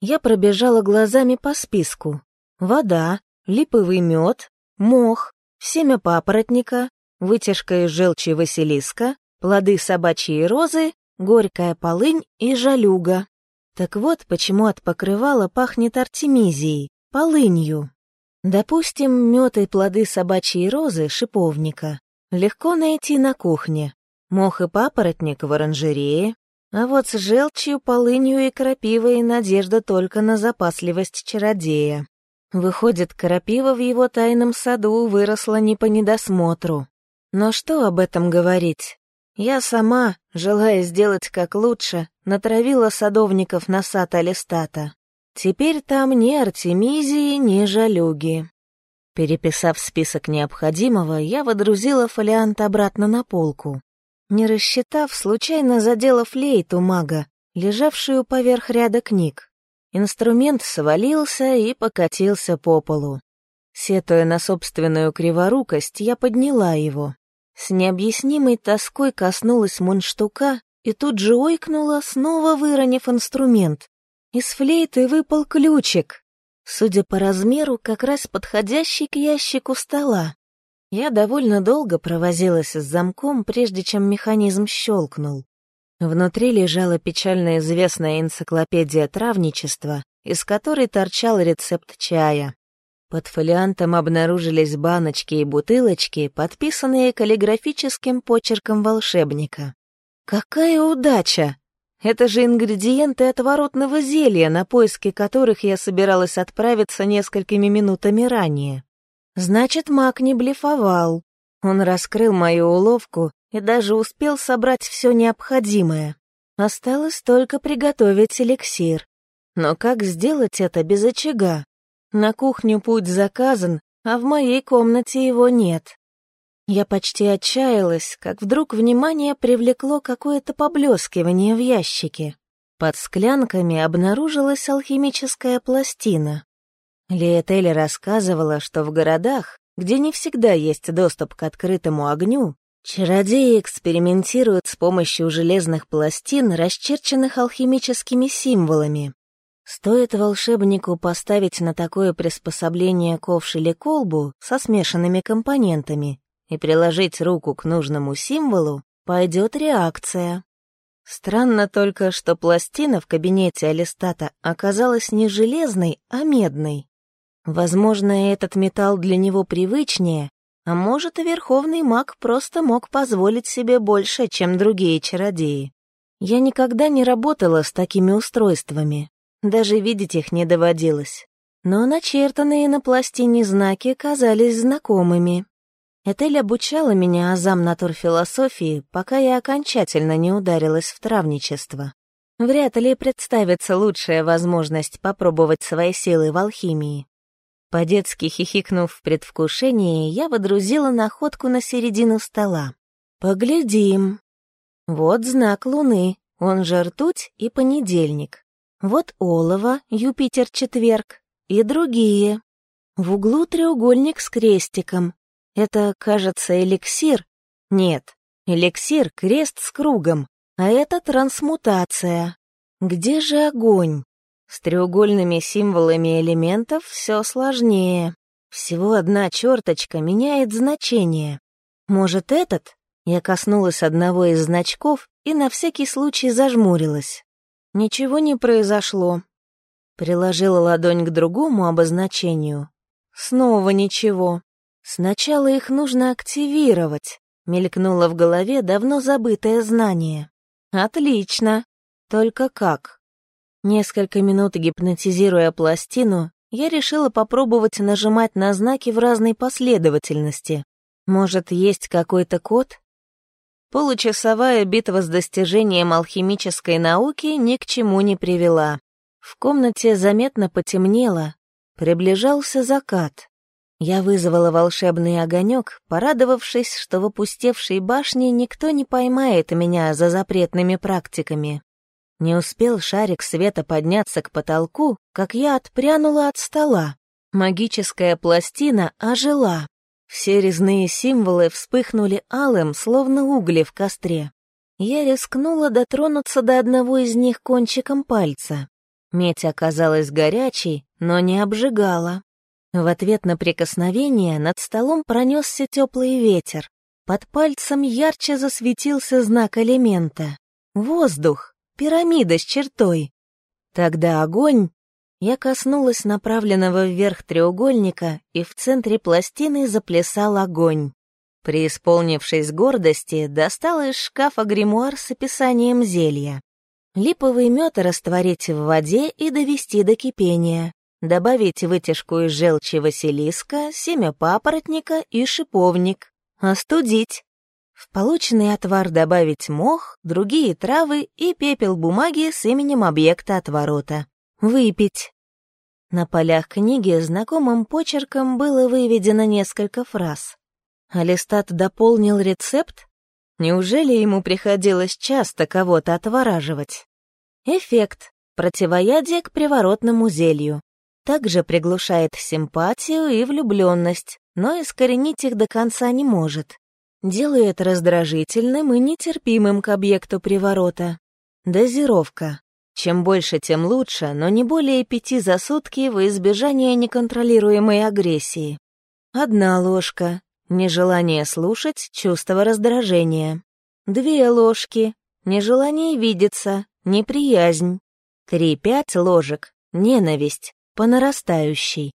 Я пробежала глазами по списку, вода, липовый мед, мох, семя папоротника, вытяжка из желчи василиска, плоды собачьей розы, горькая полынь и жалюга. Так вот, почему от покрывала пахнет артемизией, полынью. Допустим, мед и плоды собачьей розы, шиповника, легко найти на кухне. Мох и папоротник в оранжерее. А вот с желчью, полынью и крапивой надежда только на запасливость чародея. Выходит, крапива в его тайном саду выросла не по недосмотру. Но что об этом говорить? Я сама, желая сделать как лучше, натравила садовников на сад Алистата. Теперь там ни Артемизии, ни Жалюги. Переписав список необходимого, я водрузила фолиант обратно на полку. Не рассчитав, случайно задела флейту мага, лежавшую поверх ряда книг. Инструмент свалился и покатился по полу. Сетуя на собственную криворукость, я подняла его. С необъяснимой тоской коснулась мундштука и тут же ойкнула, снова выронив инструмент. Из флейты выпал ключик. Судя по размеру, как раз подходящий к ящику стола. Я довольно долго провозилась с замком, прежде чем механизм щелкнул. Внутри лежала печально известная энциклопедия травничества, из которой торчал рецепт чая. Под фолиантом обнаружились баночки и бутылочки, подписанные каллиграфическим почерком волшебника. Какая удача! Это же ингредиенты отворотного зелья, на поиски которых я собиралась отправиться несколькими минутами ранее. Значит, маг не блефовал. Он раскрыл мою уловку и даже успел собрать все необходимое. Осталось только приготовить эликсир. Но как сделать это без очага? На кухню путь заказан, а в моей комнате его нет. Я почти отчаялась, как вдруг внимание привлекло какое-то поблескивание в ящике. Под склянками обнаружилась алхимическая пластина. Лиэтель рассказывала, что в городах, где не всегда есть доступ к открытому огню, чародеи экспериментируют с помощью железных пластин, расчерченных алхимическими символами. Стоит волшебнику поставить на такое приспособление ковш или колбу со смешанными компонентами, и приложить руку к нужному символу, пойдет реакция. Странно только, что пластина в кабинете Алистата оказалась не железной, а медной. Возможно, этот металл для него привычнее, а может, и верховный маг просто мог позволить себе больше, чем другие чародеи. Я никогда не работала с такими устройствами, даже видеть их не доводилось. Но начертанные на пластине знаки казались знакомыми. Этель обучала меня азам натурфилософии, пока я окончательно не ударилась в травничество. Вряд ли представится лучшая возможность попробовать свои силы в алхимии. По-детски хихикнув в предвкушении, я водрузила находку на середину стола. «Поглядим. Вот знак Луны, он же ртуть и понедельник. Вот олово, Юпитер-четверг и другие. В углу треугольник с крестиком, это, кажется, эликсир. Нет, эликсир — крест с кругом, а это трансмутация. Где же огонь? С треугольными символами элементов все сложнее. Всего одна черточка меняет значение. Может, этот? Я коснулась одного из значков и на всякий случай зажмурилась. Ничего не произошло. Приложила ладонь к другому обозначению. Снова ничего. «Сначала их нужно активировать», — мелькнуло в голове давно забытое знание. «Отлично. Только как?» Несколько минут гипнотизируя пластину, я решила попробовать нажимать на знаки в разной последовательности. Может, есть какой-то код? Получасовая битва с достижением алхимической науки ни к чему не привела. В комнате заметно потемнело, приближался закат. Я вызвала волшебный огонек, порадовавшись, что в опустевшей башне никто не поймает меня за запретными практиками. Не успел шарик света подняться к потолку, как я отпрянула от стола. Магическая пластина ожила. Все резные символы вспыхнули алым, словно угли в костре. Я рискнула дотронуться до одного из них кончиком пальца. Медь оказалась горячей, но не обжигала. В ответ на прикосновение над столом пронесся теплый ветер. Под пальцем ярче засветился знак элемента. Воздух, пирамида с чертой. Тогда огонь. Я коснулась направленного вверх треугольника, и в центре пластины заплясал огонь. Преисполнившись гордости, достала из шкафа гримуар с описанием зелья. Липовый мед растворить в воде и довести до кипения добавить вытяжку из желчи василиска, семя папоротника и шиповник, остудить. В полученный отвар добавить мох, другие травы и пепел бумаги с именем объекта отворота. Выпить. На полях книги знакомым почерком было выведено несколько фраз. Алистат дополнил рецепт? Неужели ему приходилось часто кого-то отвораживать? Эффект. Противоядие к приворотному зелью также приглушает симпатию и влюбленность, но искоренить их до конца не может. Делает раздражительным и нетерпимым к объекту приворота. Дозировка. Чем больше, тем лучше, но не более пяти за сутки во избежание неконтролируемой агрессии. Одна ложка. Нежелание слушать, чувство раздражения. Две ложки. Нежелание видеться, неприязнь. Три-пять ложек. Ненависть по нарастающей.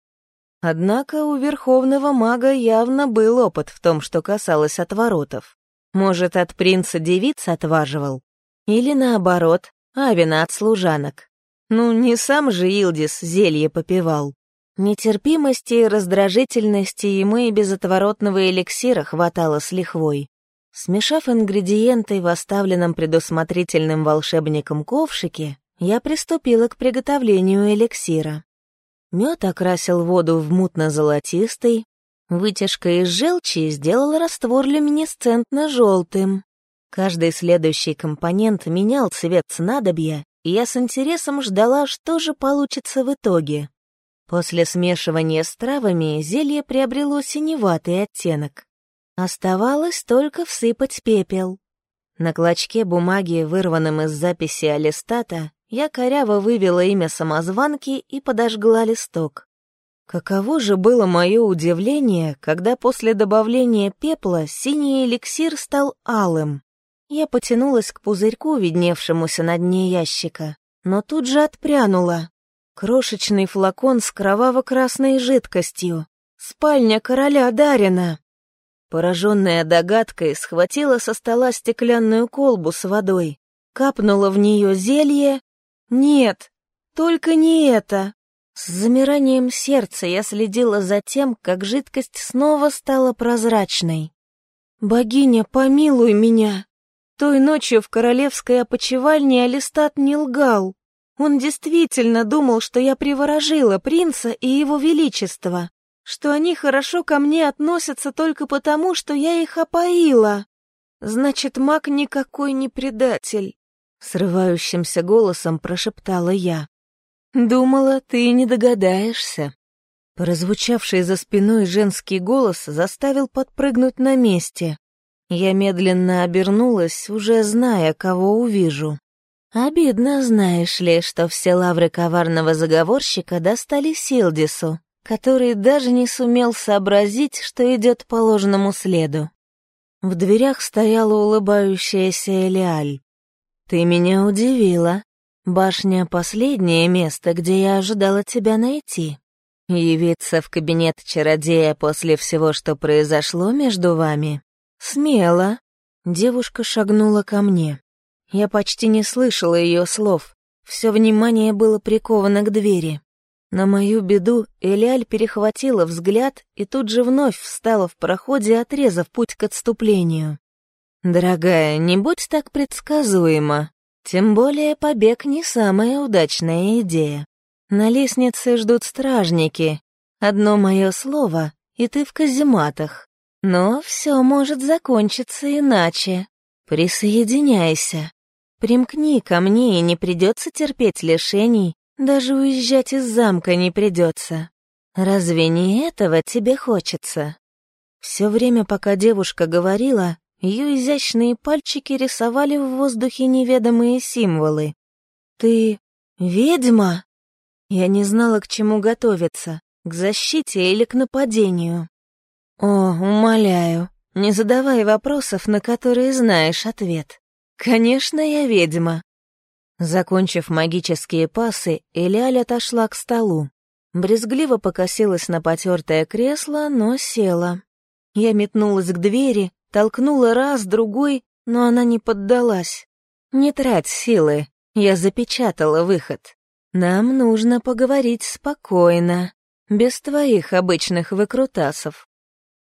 Однако у верховного мага явно был опыт в том, что касалось отворотов. Может, от принца девиц отваживал? Или наоборот, Авина от служанок? Ну, не сам же Илдис зелье попивал. Нетерпимости и раздражительности ему и без отворотного эликсира хватало с лихвой. Смешав ингредиенты в оставленном предусмотрительным волшебником ковшике, я приступила к приготовлению эликсира. Мед окрасил воду в мутно-золотистый, вытяжка из желчи сделала раствор люминесцентно-желтым. Каждый следующий компонент менял цвет снадобья, и я с интересом ждала, что же получится в итоге. После смешивания с травами зелье приобрело синеватый оттенок. Оставалось только всыпать пепел. На клочке бумаги, вырванном из записи Алистата, я коряво вывела имя самозванки и подожгла листок. Каково же было мое удивление, когда после добавления пепла синий эликсир стал алым. Я потянулась к пузырьку, видневшемуся на дне ящика, но тут же отпрянула. Крошечный флакон с кроваво-красной жидкостью. Спальня короля Дарина. Пораженная догадкой, схватила со стола стеклянную колбу с водой, капнула в нее зелье нет, только не это. С замиранием сердца я следила за тем, как жидкость снова стала прозрачной. «Богиня, помилуй меня!» Той ночью в королевской опочивальне Алистат не лгал. Он действительно думал, что я приворожила принца и его величество, что они хорошо ко мне относятся только потому, что я их опоила. Значит, маг никакой не предатель. Срывающимся голосом прошептала я. «Думала, ты не догадаешься». Прозвучавший за спиной женский голос заставил подпрыгнуть на месте. Я медленно обернулась, уже зная, кого увижу. Обидно, знаешь ли, что все лавры коварного заговорщика достали Силдису, который даже не сумел сообразить, что идет по ложному следу. В дверях стояла улыбающаяся Элиаль. «Ты меня удивила. Башня — последнее место, где я ожидала тебя найти. Явиться в кабинет чародея после всего, что произошло между вами? Смело». Девушка шагнула ко мне. Я почти не слышала ее слов. Все внимание было приковано к двери. На мою беду Элиаль перехватила взгляд и тут же вновь встала в проходе, отрезав путь к отступлению. «Дорогая, не будь так предсказуема. Тем более побег не самая удачная идея. На лестнице ждут стражники. Одно мое слово, и ты в казематах. Но все может закончиться иначе. Присоединяйся. Примкни ко мне, и не придется терпеть лишений, даже уезжать из замка не придется. Разве не этого тебе хочется?» Все время, пока девушка говорила, ее изящные пальчики рисовали в воздухе неведомые символы. «Ты ведьма?» Я не знала, к чему готовиться, к защите или к нападению. «О, умоляю, не задавай вопросов, на которые знаешь ответ. Конечно, я ведьма». Закончив магические пасы, Элиаль отошла к столу. Брезгливо покосилась на потертое кресло, но села. Я метнулась к двери, Толкнула раз, другой, но она не поддалась. «Не трать силы, я запечатала выход. Нам нужно поговорить спокойно, без твоих обычных выкрутасов».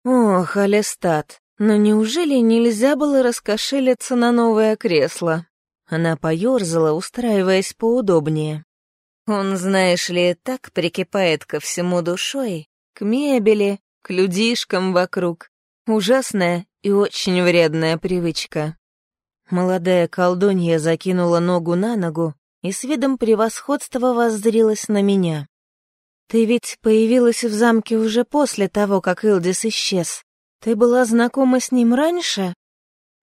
«Ох, Алистат, но неужели нельзя было раскошелиться на новое кресло?» Она поёрзала, устраиваясь поудобнее. Он, знаешь ли, так прикипает ко всему душой, к мебели, к людишкам вокруг. Ужасная и очень вредная привычка. Молодая колдунья закинула ногу на ногу и с видом превосходства воззрилась на меня. «Ты ведь появилась в замке уже после того, как Илдис исчез. Ты была знакома с ним раньше?»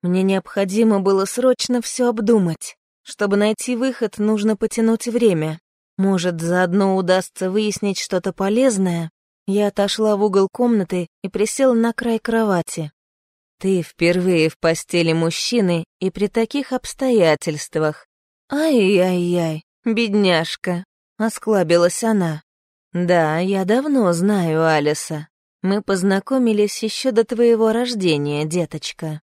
Мне необходимо было срочно все обдумать. Чтобы найти выход, нужно потянуть время. Может, заодно удастся выяснить что-то полезное, я отошла в угол комнаты и присела на край кровати. «Ты впервые в постели мужчины и при таких обстоятельствах. Ай-яй-яй, бедняжка», — осклабилась она. «Да, я давно знаю Алиса. Мы познакомились еще до твоего рождения, деточка».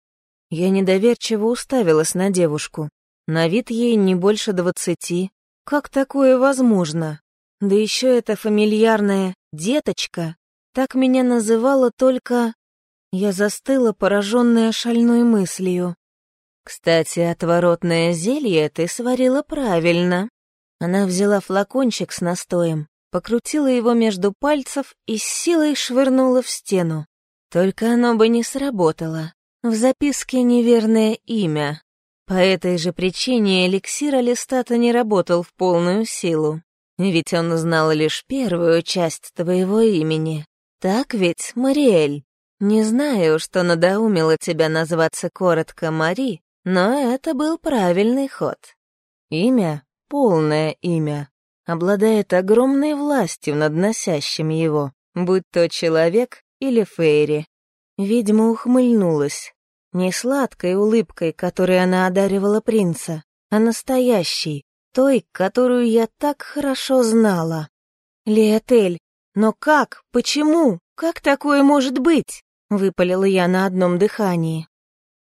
Я недоверчиво уставилась на девушку. На вид ей не больше двадцати. Как такое возможно? Да еще это фамильярное «деточка». Так меня называла только... Я застыла, пораженная шальной мыслью. «Кстати, отворотное зелье ты сварила правильно». Она взяла флакончик с настоем, покрутила его между пальцев и с силой швырнула в стену. Только оно бы не сработало. В записке неверное имя. По этой же причине эликсир Алистата не работал в полную силу. Ведь он знал лишь первую часть твоего имени. Так ведь, Мариэль? Не знаю, что надоумило тебя назваться коротко Мари, но это был правильный ход. Имя, полное имя, обладает огромной властью над носящим его, будь то человек или фейри. Ведьма ухмыльнулась. Не сладкой улыбкой, которой она одаривала принца, а настоящей, той, которую я так хорошо знала. «Леотель, но как? Почему? Как такое может быть?» — выпалила я на одном дыхании.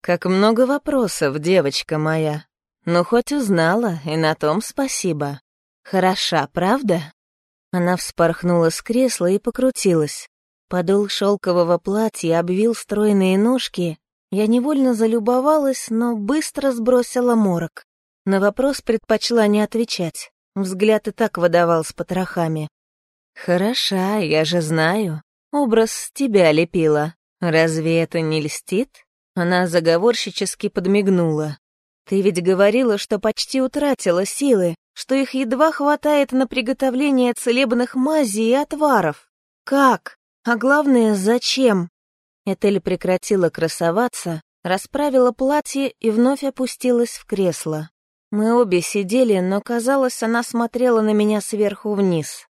«Как много вопросов, девочка моя. Ну, хоть узнала, и на том спасибо. Хороша, правда?» Она вспорхнула с кресла и покрутилась. Подол шелкового платья обвил стройные ножки. Я невольно залюбовалась, но быстро сбросила морок. На вопрос предпочла не отвечать. Взгляд и так выдавал с потрохами. «Хороша, я же знаю. Образ с тебя лепила. Разве это не льстит?» Она заговорщически подмигнула. «Ты ведь говорила, что почти утратила силы, что их едва хватает на приготовление целебных мазей и отваров. Как? А главное, зачем?» Этель прекратила красоваться, расправила платье и вновь опустилась в кресло. Мы обе сидели, но, казалось, она смотрела на меня сверху вниз.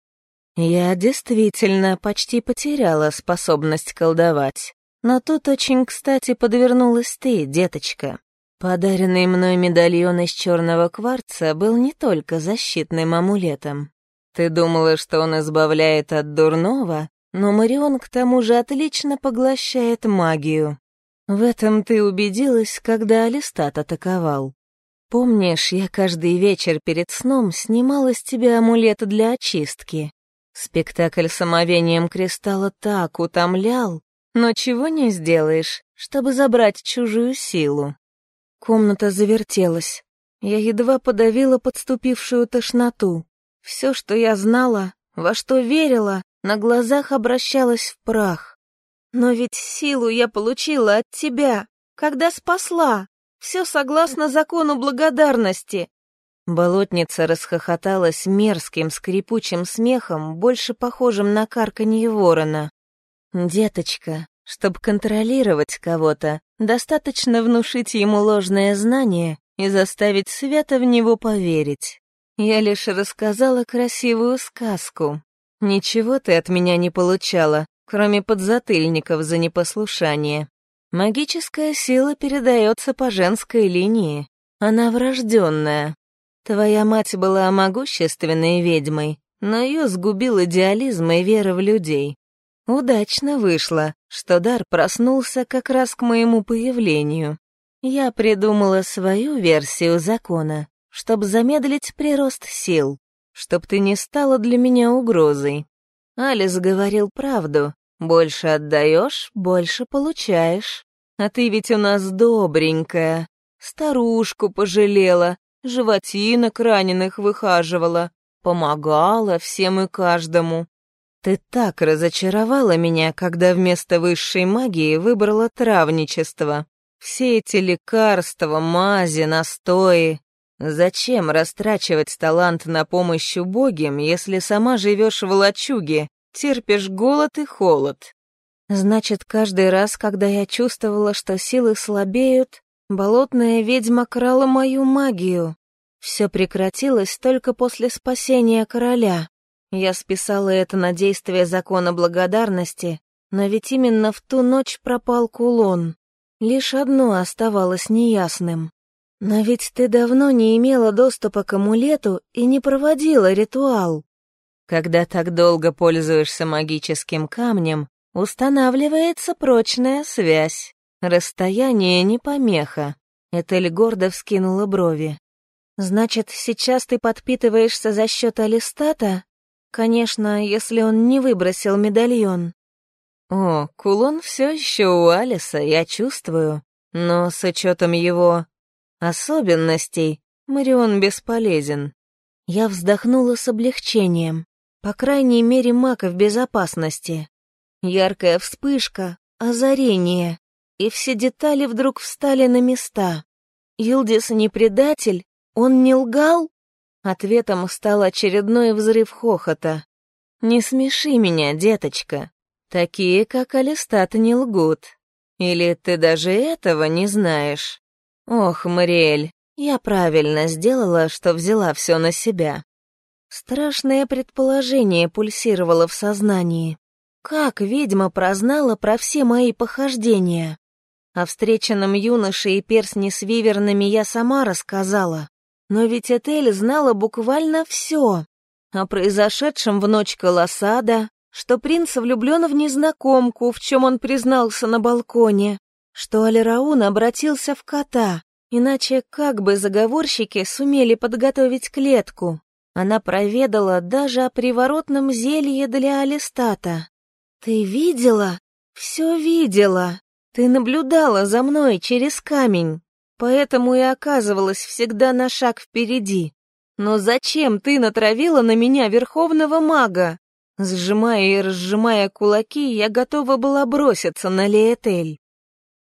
Я действительно почти потеряла способность колдовать. Но тут очень кстати подвернулась ты, деточка. Подаренный мной медальон из черного кварца был не только защитным амулетом. Ты думала, что он избавляет от дурного, но Марион к тому же отлично поглощает магию. В этом ты убедилась, когда Алистат атаковал. Помнишь, я каждый вечер перед сном снимала с тебя амулет для очистки? Спектакль с омовением кристалла так утомлял, но чего не сделаешь, чтобы забрать чужую силу. Комната завертелась. Я едва подавила подступившую тошноту. Все, что я знала, во что верила, на глазах обращалось в прах. Но ведь силу я получила от тебя, когда спасла. Все согласно закону благодарности». Болотница расхохоталась мерзким скрипучим смехом, больше похожим на карканье ворона. «Деточка, чтобы контролировать кого-то, достаточно внушить ему ложное знание и заставить свято в него поверить. Я лишь рассказала красивую сказку. Ничего ты от меня не получала, кроме подзатыльников за непослушание. Магическая сила передается по женской линии. Она врожденная. Твоя мать была могущественной ведьмой, но ее сгубил идеализм и вера в людей. Удачно вышло, что дар проснулся как раз к моему появлению. Я придумала свою версию закона, чтобы замедлить прирост сил, чтоб ты не стала для меня угрозой. Алис говорил правду, больше отдаешь, больше получаешь. А ты ведь у нас добренькая. Старушку пожалела, животинок раненых выхаживала, помогала всем и каждому. Ты так разочаровала меня, когда вместо высшей магии выбрала травничество. Все эти лекарства, мази, настои. Зачем растрачивать талант на помощь убогим, если сама живешь в лачуге, терпишь голод и холод. Значит, каждый раз, когда я чувствовала, что силы слабеют, болотная ведьма крала мою магию. Все прекратилось только после спасения короля. Я списала это на действие закона благодарности, но ведь именно в ту ночь пропал кулон. Лишь одно оставалось неясным. Но ведь ты давно не имела доступа к амулету и не проводила ритуал. Когда так долго пользуешься магическим камнем, устанавливается прочная связь. Расстояние не помеха. Этель гордо вскинула брови. «Значит, сейчас ты подпитываешься за счет Алистата? Конечно, если он не выбросил медальон». «О, кулон все еще у Алиса, я чувствую. Но с учетом его особенностей, Марион бесполезен». Я вздохнула с облегчением. По крайней мере, Мака в безопасности. Яркая вспышка, озарение, и все детали вдруг встали на места. Юлдис не предатель? Он не лгал? Ответом стал очередной взрыв хохота. «Не смеши меня, деточка. Такие, как Алистат, не лгут. Или ты даже этого не знаешь? Ох, Мариэль, я правильно сделала, что взяла все на себя». Страшное предположение пульсировало в сознании. Как ведьма прознала про все мои похождения? О встреченном юноше и персне с вивернами я сама рассказала. Но ведь Этель знала буквально все. О произошедшем в ночь колосада, что принц влюблен в незнакомку, в чем он признался на балконе, что Алираун обратился в кота, иначе как бы заговорщики сумели подготовить клетку. Она проведала даже о приворотном зелье для Алистата. «Ты видела? Все видела. Ты наблюдала за мной через камень, поэтому и оказывалась всегда на шаг впереди. Но зачем ты натравила на меня верховного мага? Сжимая и разжимая кулаки, я готова была броситься на Леэтель.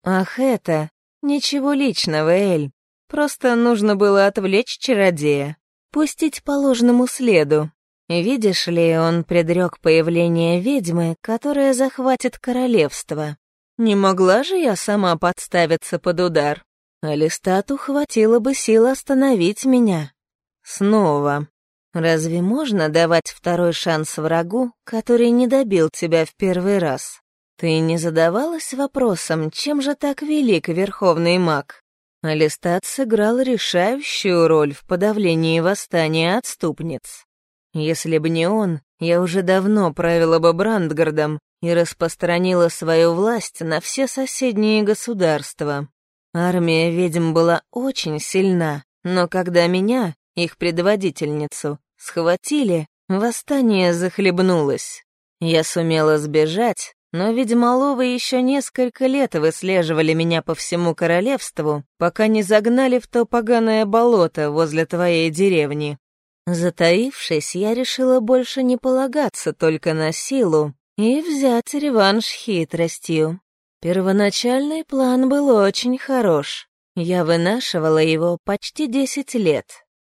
Ах это, ничего личного, Эль. Просто нужно было отвлечь чародея, пустить по ложному следу. Видишь ли, он предрек появление ведьмы, которая захватит королевство. Не могла же я сама подставиться под удар. Алистату хватило бы сил остановить меня. Снова. Разве можно давать второй шанс врагу, который не добил тебя в первый раз? Ты не задавалась вопросом, чем же так велик верховный маг? Алистат сыграл решающую роль в подавлении восстания отступниц. Если бы не он, я уже давно правила бы Брандгардом и распространила свою власть на все соседние государства. Армия ведьм была очень сильна, но когда меня, их предводительницу, схватили, восстание захлебнулось. Я сумела сбежать, но ведьмоловы еще несколько лет выслеживали меня по всему королевству, пока не загнали в то поганое болото возле твоей деревни. Затаившись, я решила больше не полагаться только на силу и взять реванш хитростью. Первоначальный план был очень хорош. Я вынашивала его почти десять лет.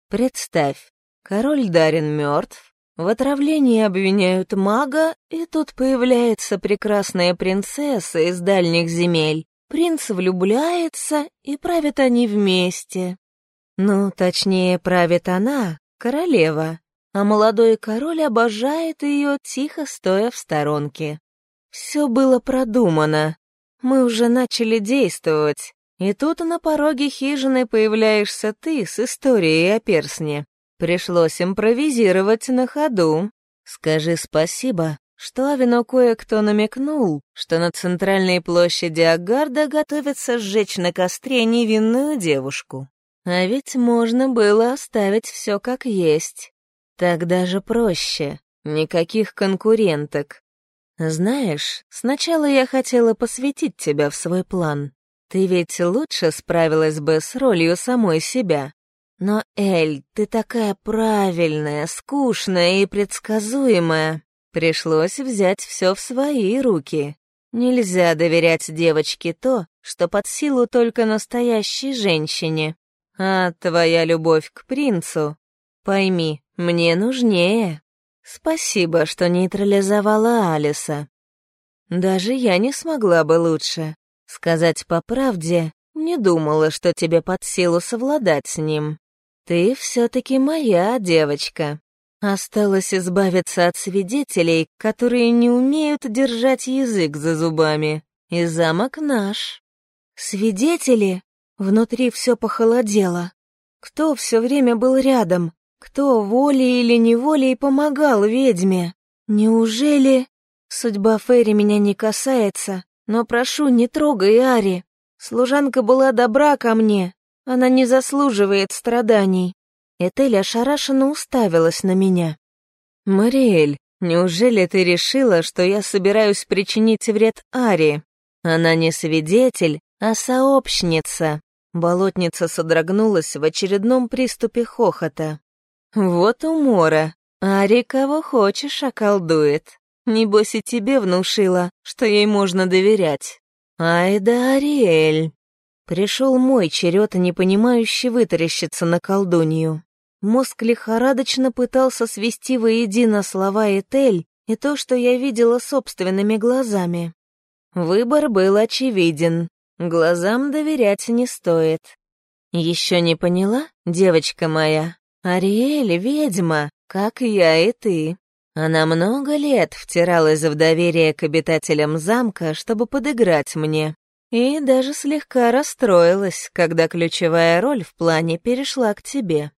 Представь, король Дарин мертв, в отравлении обвиняют мага, и тут появляется прекрасная принцесса из дальних земель. Принц влюбляется, и правят они вместе. Ну, точнее, правит она, королева, а молодой король обожает ее, тихо стоя в сторонке. Все было продумано. Мы уже начали действовать, и тут на пороге хижины появляешься ты с историей о персне. Пришлось импровизировать на ходу. Скажи спасибо, что Авино кое-кто намекнул, что на центральной площади Агарда готовится сжечь на костре невинную девушку. А ведь можно было оставить все как есть. Так даже проще. Никаких конкуренток. Знаешь, сначала я хотела посвятить тебя в свой план. Ты ведь лучше справилась бы с ролью самой себя. Но, Эль, ты такая правильная, скучная и предсказуемая. Пришлось взять все в свои руки. Нельзя доверять девочке то, что под силу только настоящей женщине. А твоя любовь к принцу, пойми, мне нужнее. Спасибо, что нейтрализовала Алиса. Даже я не смогла бы лучше. Сказать по правде, не думала, что тебе под силу совладать с ним. Ты все-таки моя девочка. Осталось избавиться от свидетелей, которые не умеют держать язык за зубами. И замок наш. Свидетели? Внутри все похолодело. Кто все время был рядом? Кто волей или неволей помогал ведьме? Неужели... Судьба Ферри меня не касается, но прошу, не трогай Ари. Служанка была добра ко мне, она не заслуживает страданий. Этель ошарашенно уставилась на меня. «Мариэль, неужели ты решила, что я собираюсь причинить вред Ари? Она не свидетель, а сообщница. Болотница содрогнулась в очередном приступе хохота. «Вот умора. Ари кого хочешь околдует. Небось и тебе внушила, что ей можно доверять. Ай да Ариэль. Пришел мой черед, непонимающе вытаращиться на колдунью. Мозг лихорадочно пытался свести воедино слова Этель и то, что я видела собственными глазами. Выбор был очевиден. Глазам доверять не стоит. Еще не поняла, девочка моя? Ариэль — ведьма, как я и ты. Она много лет втиралась в доверие к обитателям замка, чтобы подыграть мне. И даже слегка расстроилась, когда ключевая роль в плане перешла к тебе.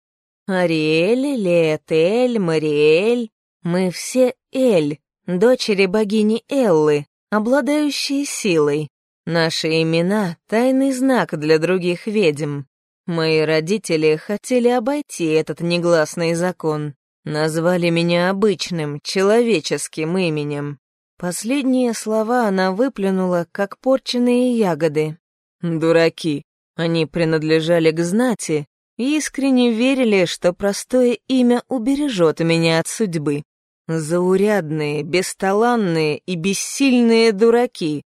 Ариэль, Леэтель, Мариэль. Мы все Эль, дочери богини Эллы, обладающие силой. Наши имена — тайный знак для других ведьм. Мои родители хотели обойти этот негласный закон. Назвали меня обычным, человеческим именем. Последние слова она выплюнула, как порченные ягоды. Дураки. Они принадлежали к знати и искренне верили, что простое имя убережет меня от судьбы. Заурядные, бесталанные и бессильные дураки.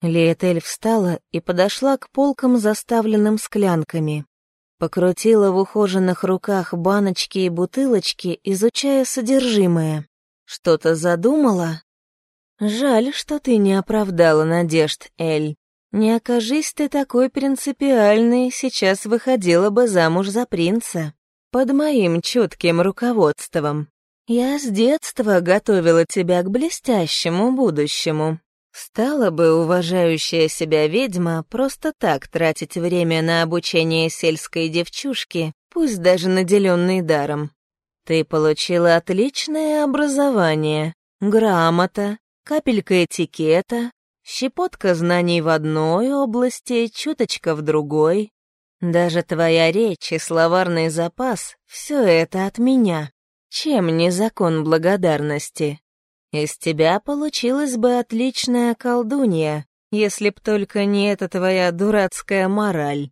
Лиэтель встала и подошла к полкам, заставленным склянками. Покрутила в ухоженных руках баночки и бутылочки, изучая содержимое. Что-то задумала? Жаль, что ты не оправдала надежд, Эль. Не окажись ты такой принципиальной, сейчас выходила бы замуж за принца. Под моим чутким руководством. Я с детства готовила тебя к блестящему будущему. Стала бы уважающая себя ведьма просто так тратить время на обучение сельской девчушки, пусть даже наделенной даром. Ты получила отличное образование, грамота, капелька этикета, Щепотка знаний в одной области, чуточка в другой. Даже твоя речь и словарный запас — все это от меня. Чем не закон благодарности? Из тебя получилась бы отличная колдунья, если б только не эта твоя дурацкая мораль.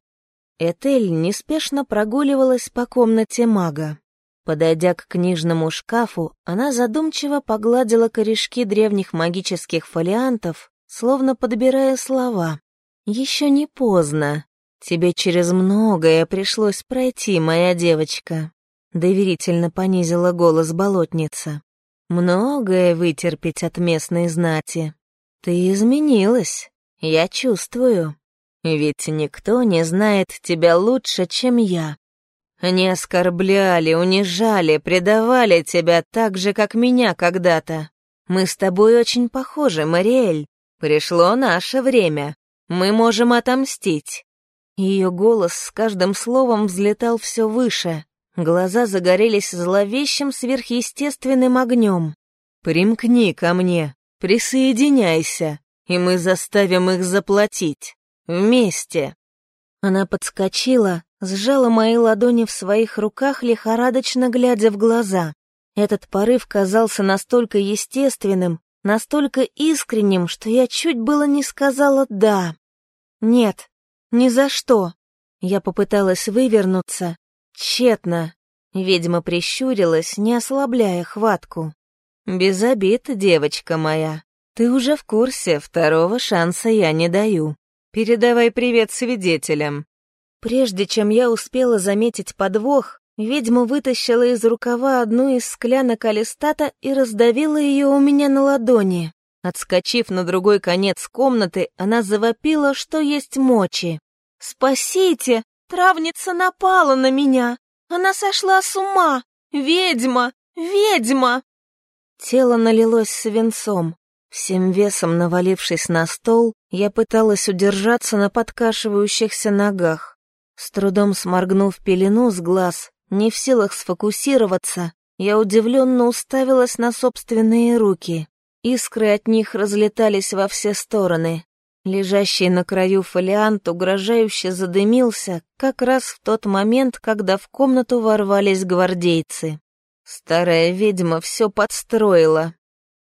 Этель неспешно прогуливалась по комнате мага. Подойдя к книжному шкафу, она задумчиво погладила корешки древних магических фолиантов словно подбирая слова. «Еще не поздно. Тебе через многое пришлось пройти, моя девочка», — доверительно понизила голос болотница. «Многое вытерпеть от местной знати. Ты изменилась, я чувствую. Ведь никто не знает тебя лучше, чем я. Они оскорбляли, унижали, предавали тебя так же, как меня когда-то. Мы с тобой очень похожи, Мариэль. Пришло наше время. Мы можем отомстить. Ее голос с каждым словом взлетал все выше. Глаза загорелись зловещим сверхъестественным огнем. «Примкни ко мне, присоединяйся, и мы заставим их заплатить. Вместе!» Она подскочила, сжала мои ладони в своих руках, лихорадочно глядя в глаза. Этот порыв казался настолько естественным, настолько искренним, что я чуть было не сказала «да». «Нет, ни за что». Я попыталась вывернуться. Тщетно. Ведьма прищурилась, не ослабляя хватку. «Без обид, девочка моя. Ты уже в курсе, второго шанса я не даю. Передавай привет свидетелям». Прежде чем я успела заметить подвох, Ведьма вытащила из рукава одну из склянок алистата и раздавила ее у меня на ладони. Отскочив на другой конец комнаты, она завопила, что есть мочи. «Спасите! Травница напала на меня! Она сошла с ума! Ведьма! Ведьма!» Тело налилось свинцом. Всем весом навалившись на стол, я пыталась удержаться на подкашивающихся ногах. С трудом сморгнув пелену с глаз, не в силах сфокусироваться, я удивленно уставилась на собственные руки. Искры от них разлетались во все стороны. Лежащий на краю фолиант угрожающе задымился как раз в тот момент, когда в комнату ворвались гвардейцы. Старая ведьма все подстроила.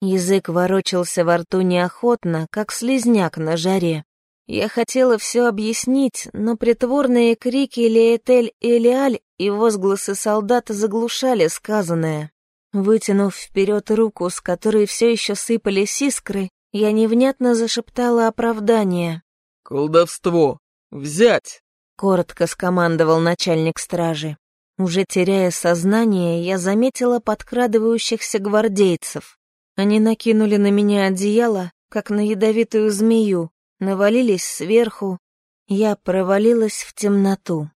Язык ворочался во рту неохотно, как слизняк на жаре. Я хотела все объяснить, но притворные крики Леэтель и Лиаль и возгласы солдата заглушали сказанное. Вытянув вперед руку, с которой все еще сыпались искры, я невнятно зашептала оправдание. «Колдовство! Взять!» — коротко скомандовал начальник стражи. Уже теряя сознание, я заметила подкрадывающихся гвардейцев. Они накинули на меня одеяло, как на ядовитую змею, навалились сверху. Я провалилась в темноту.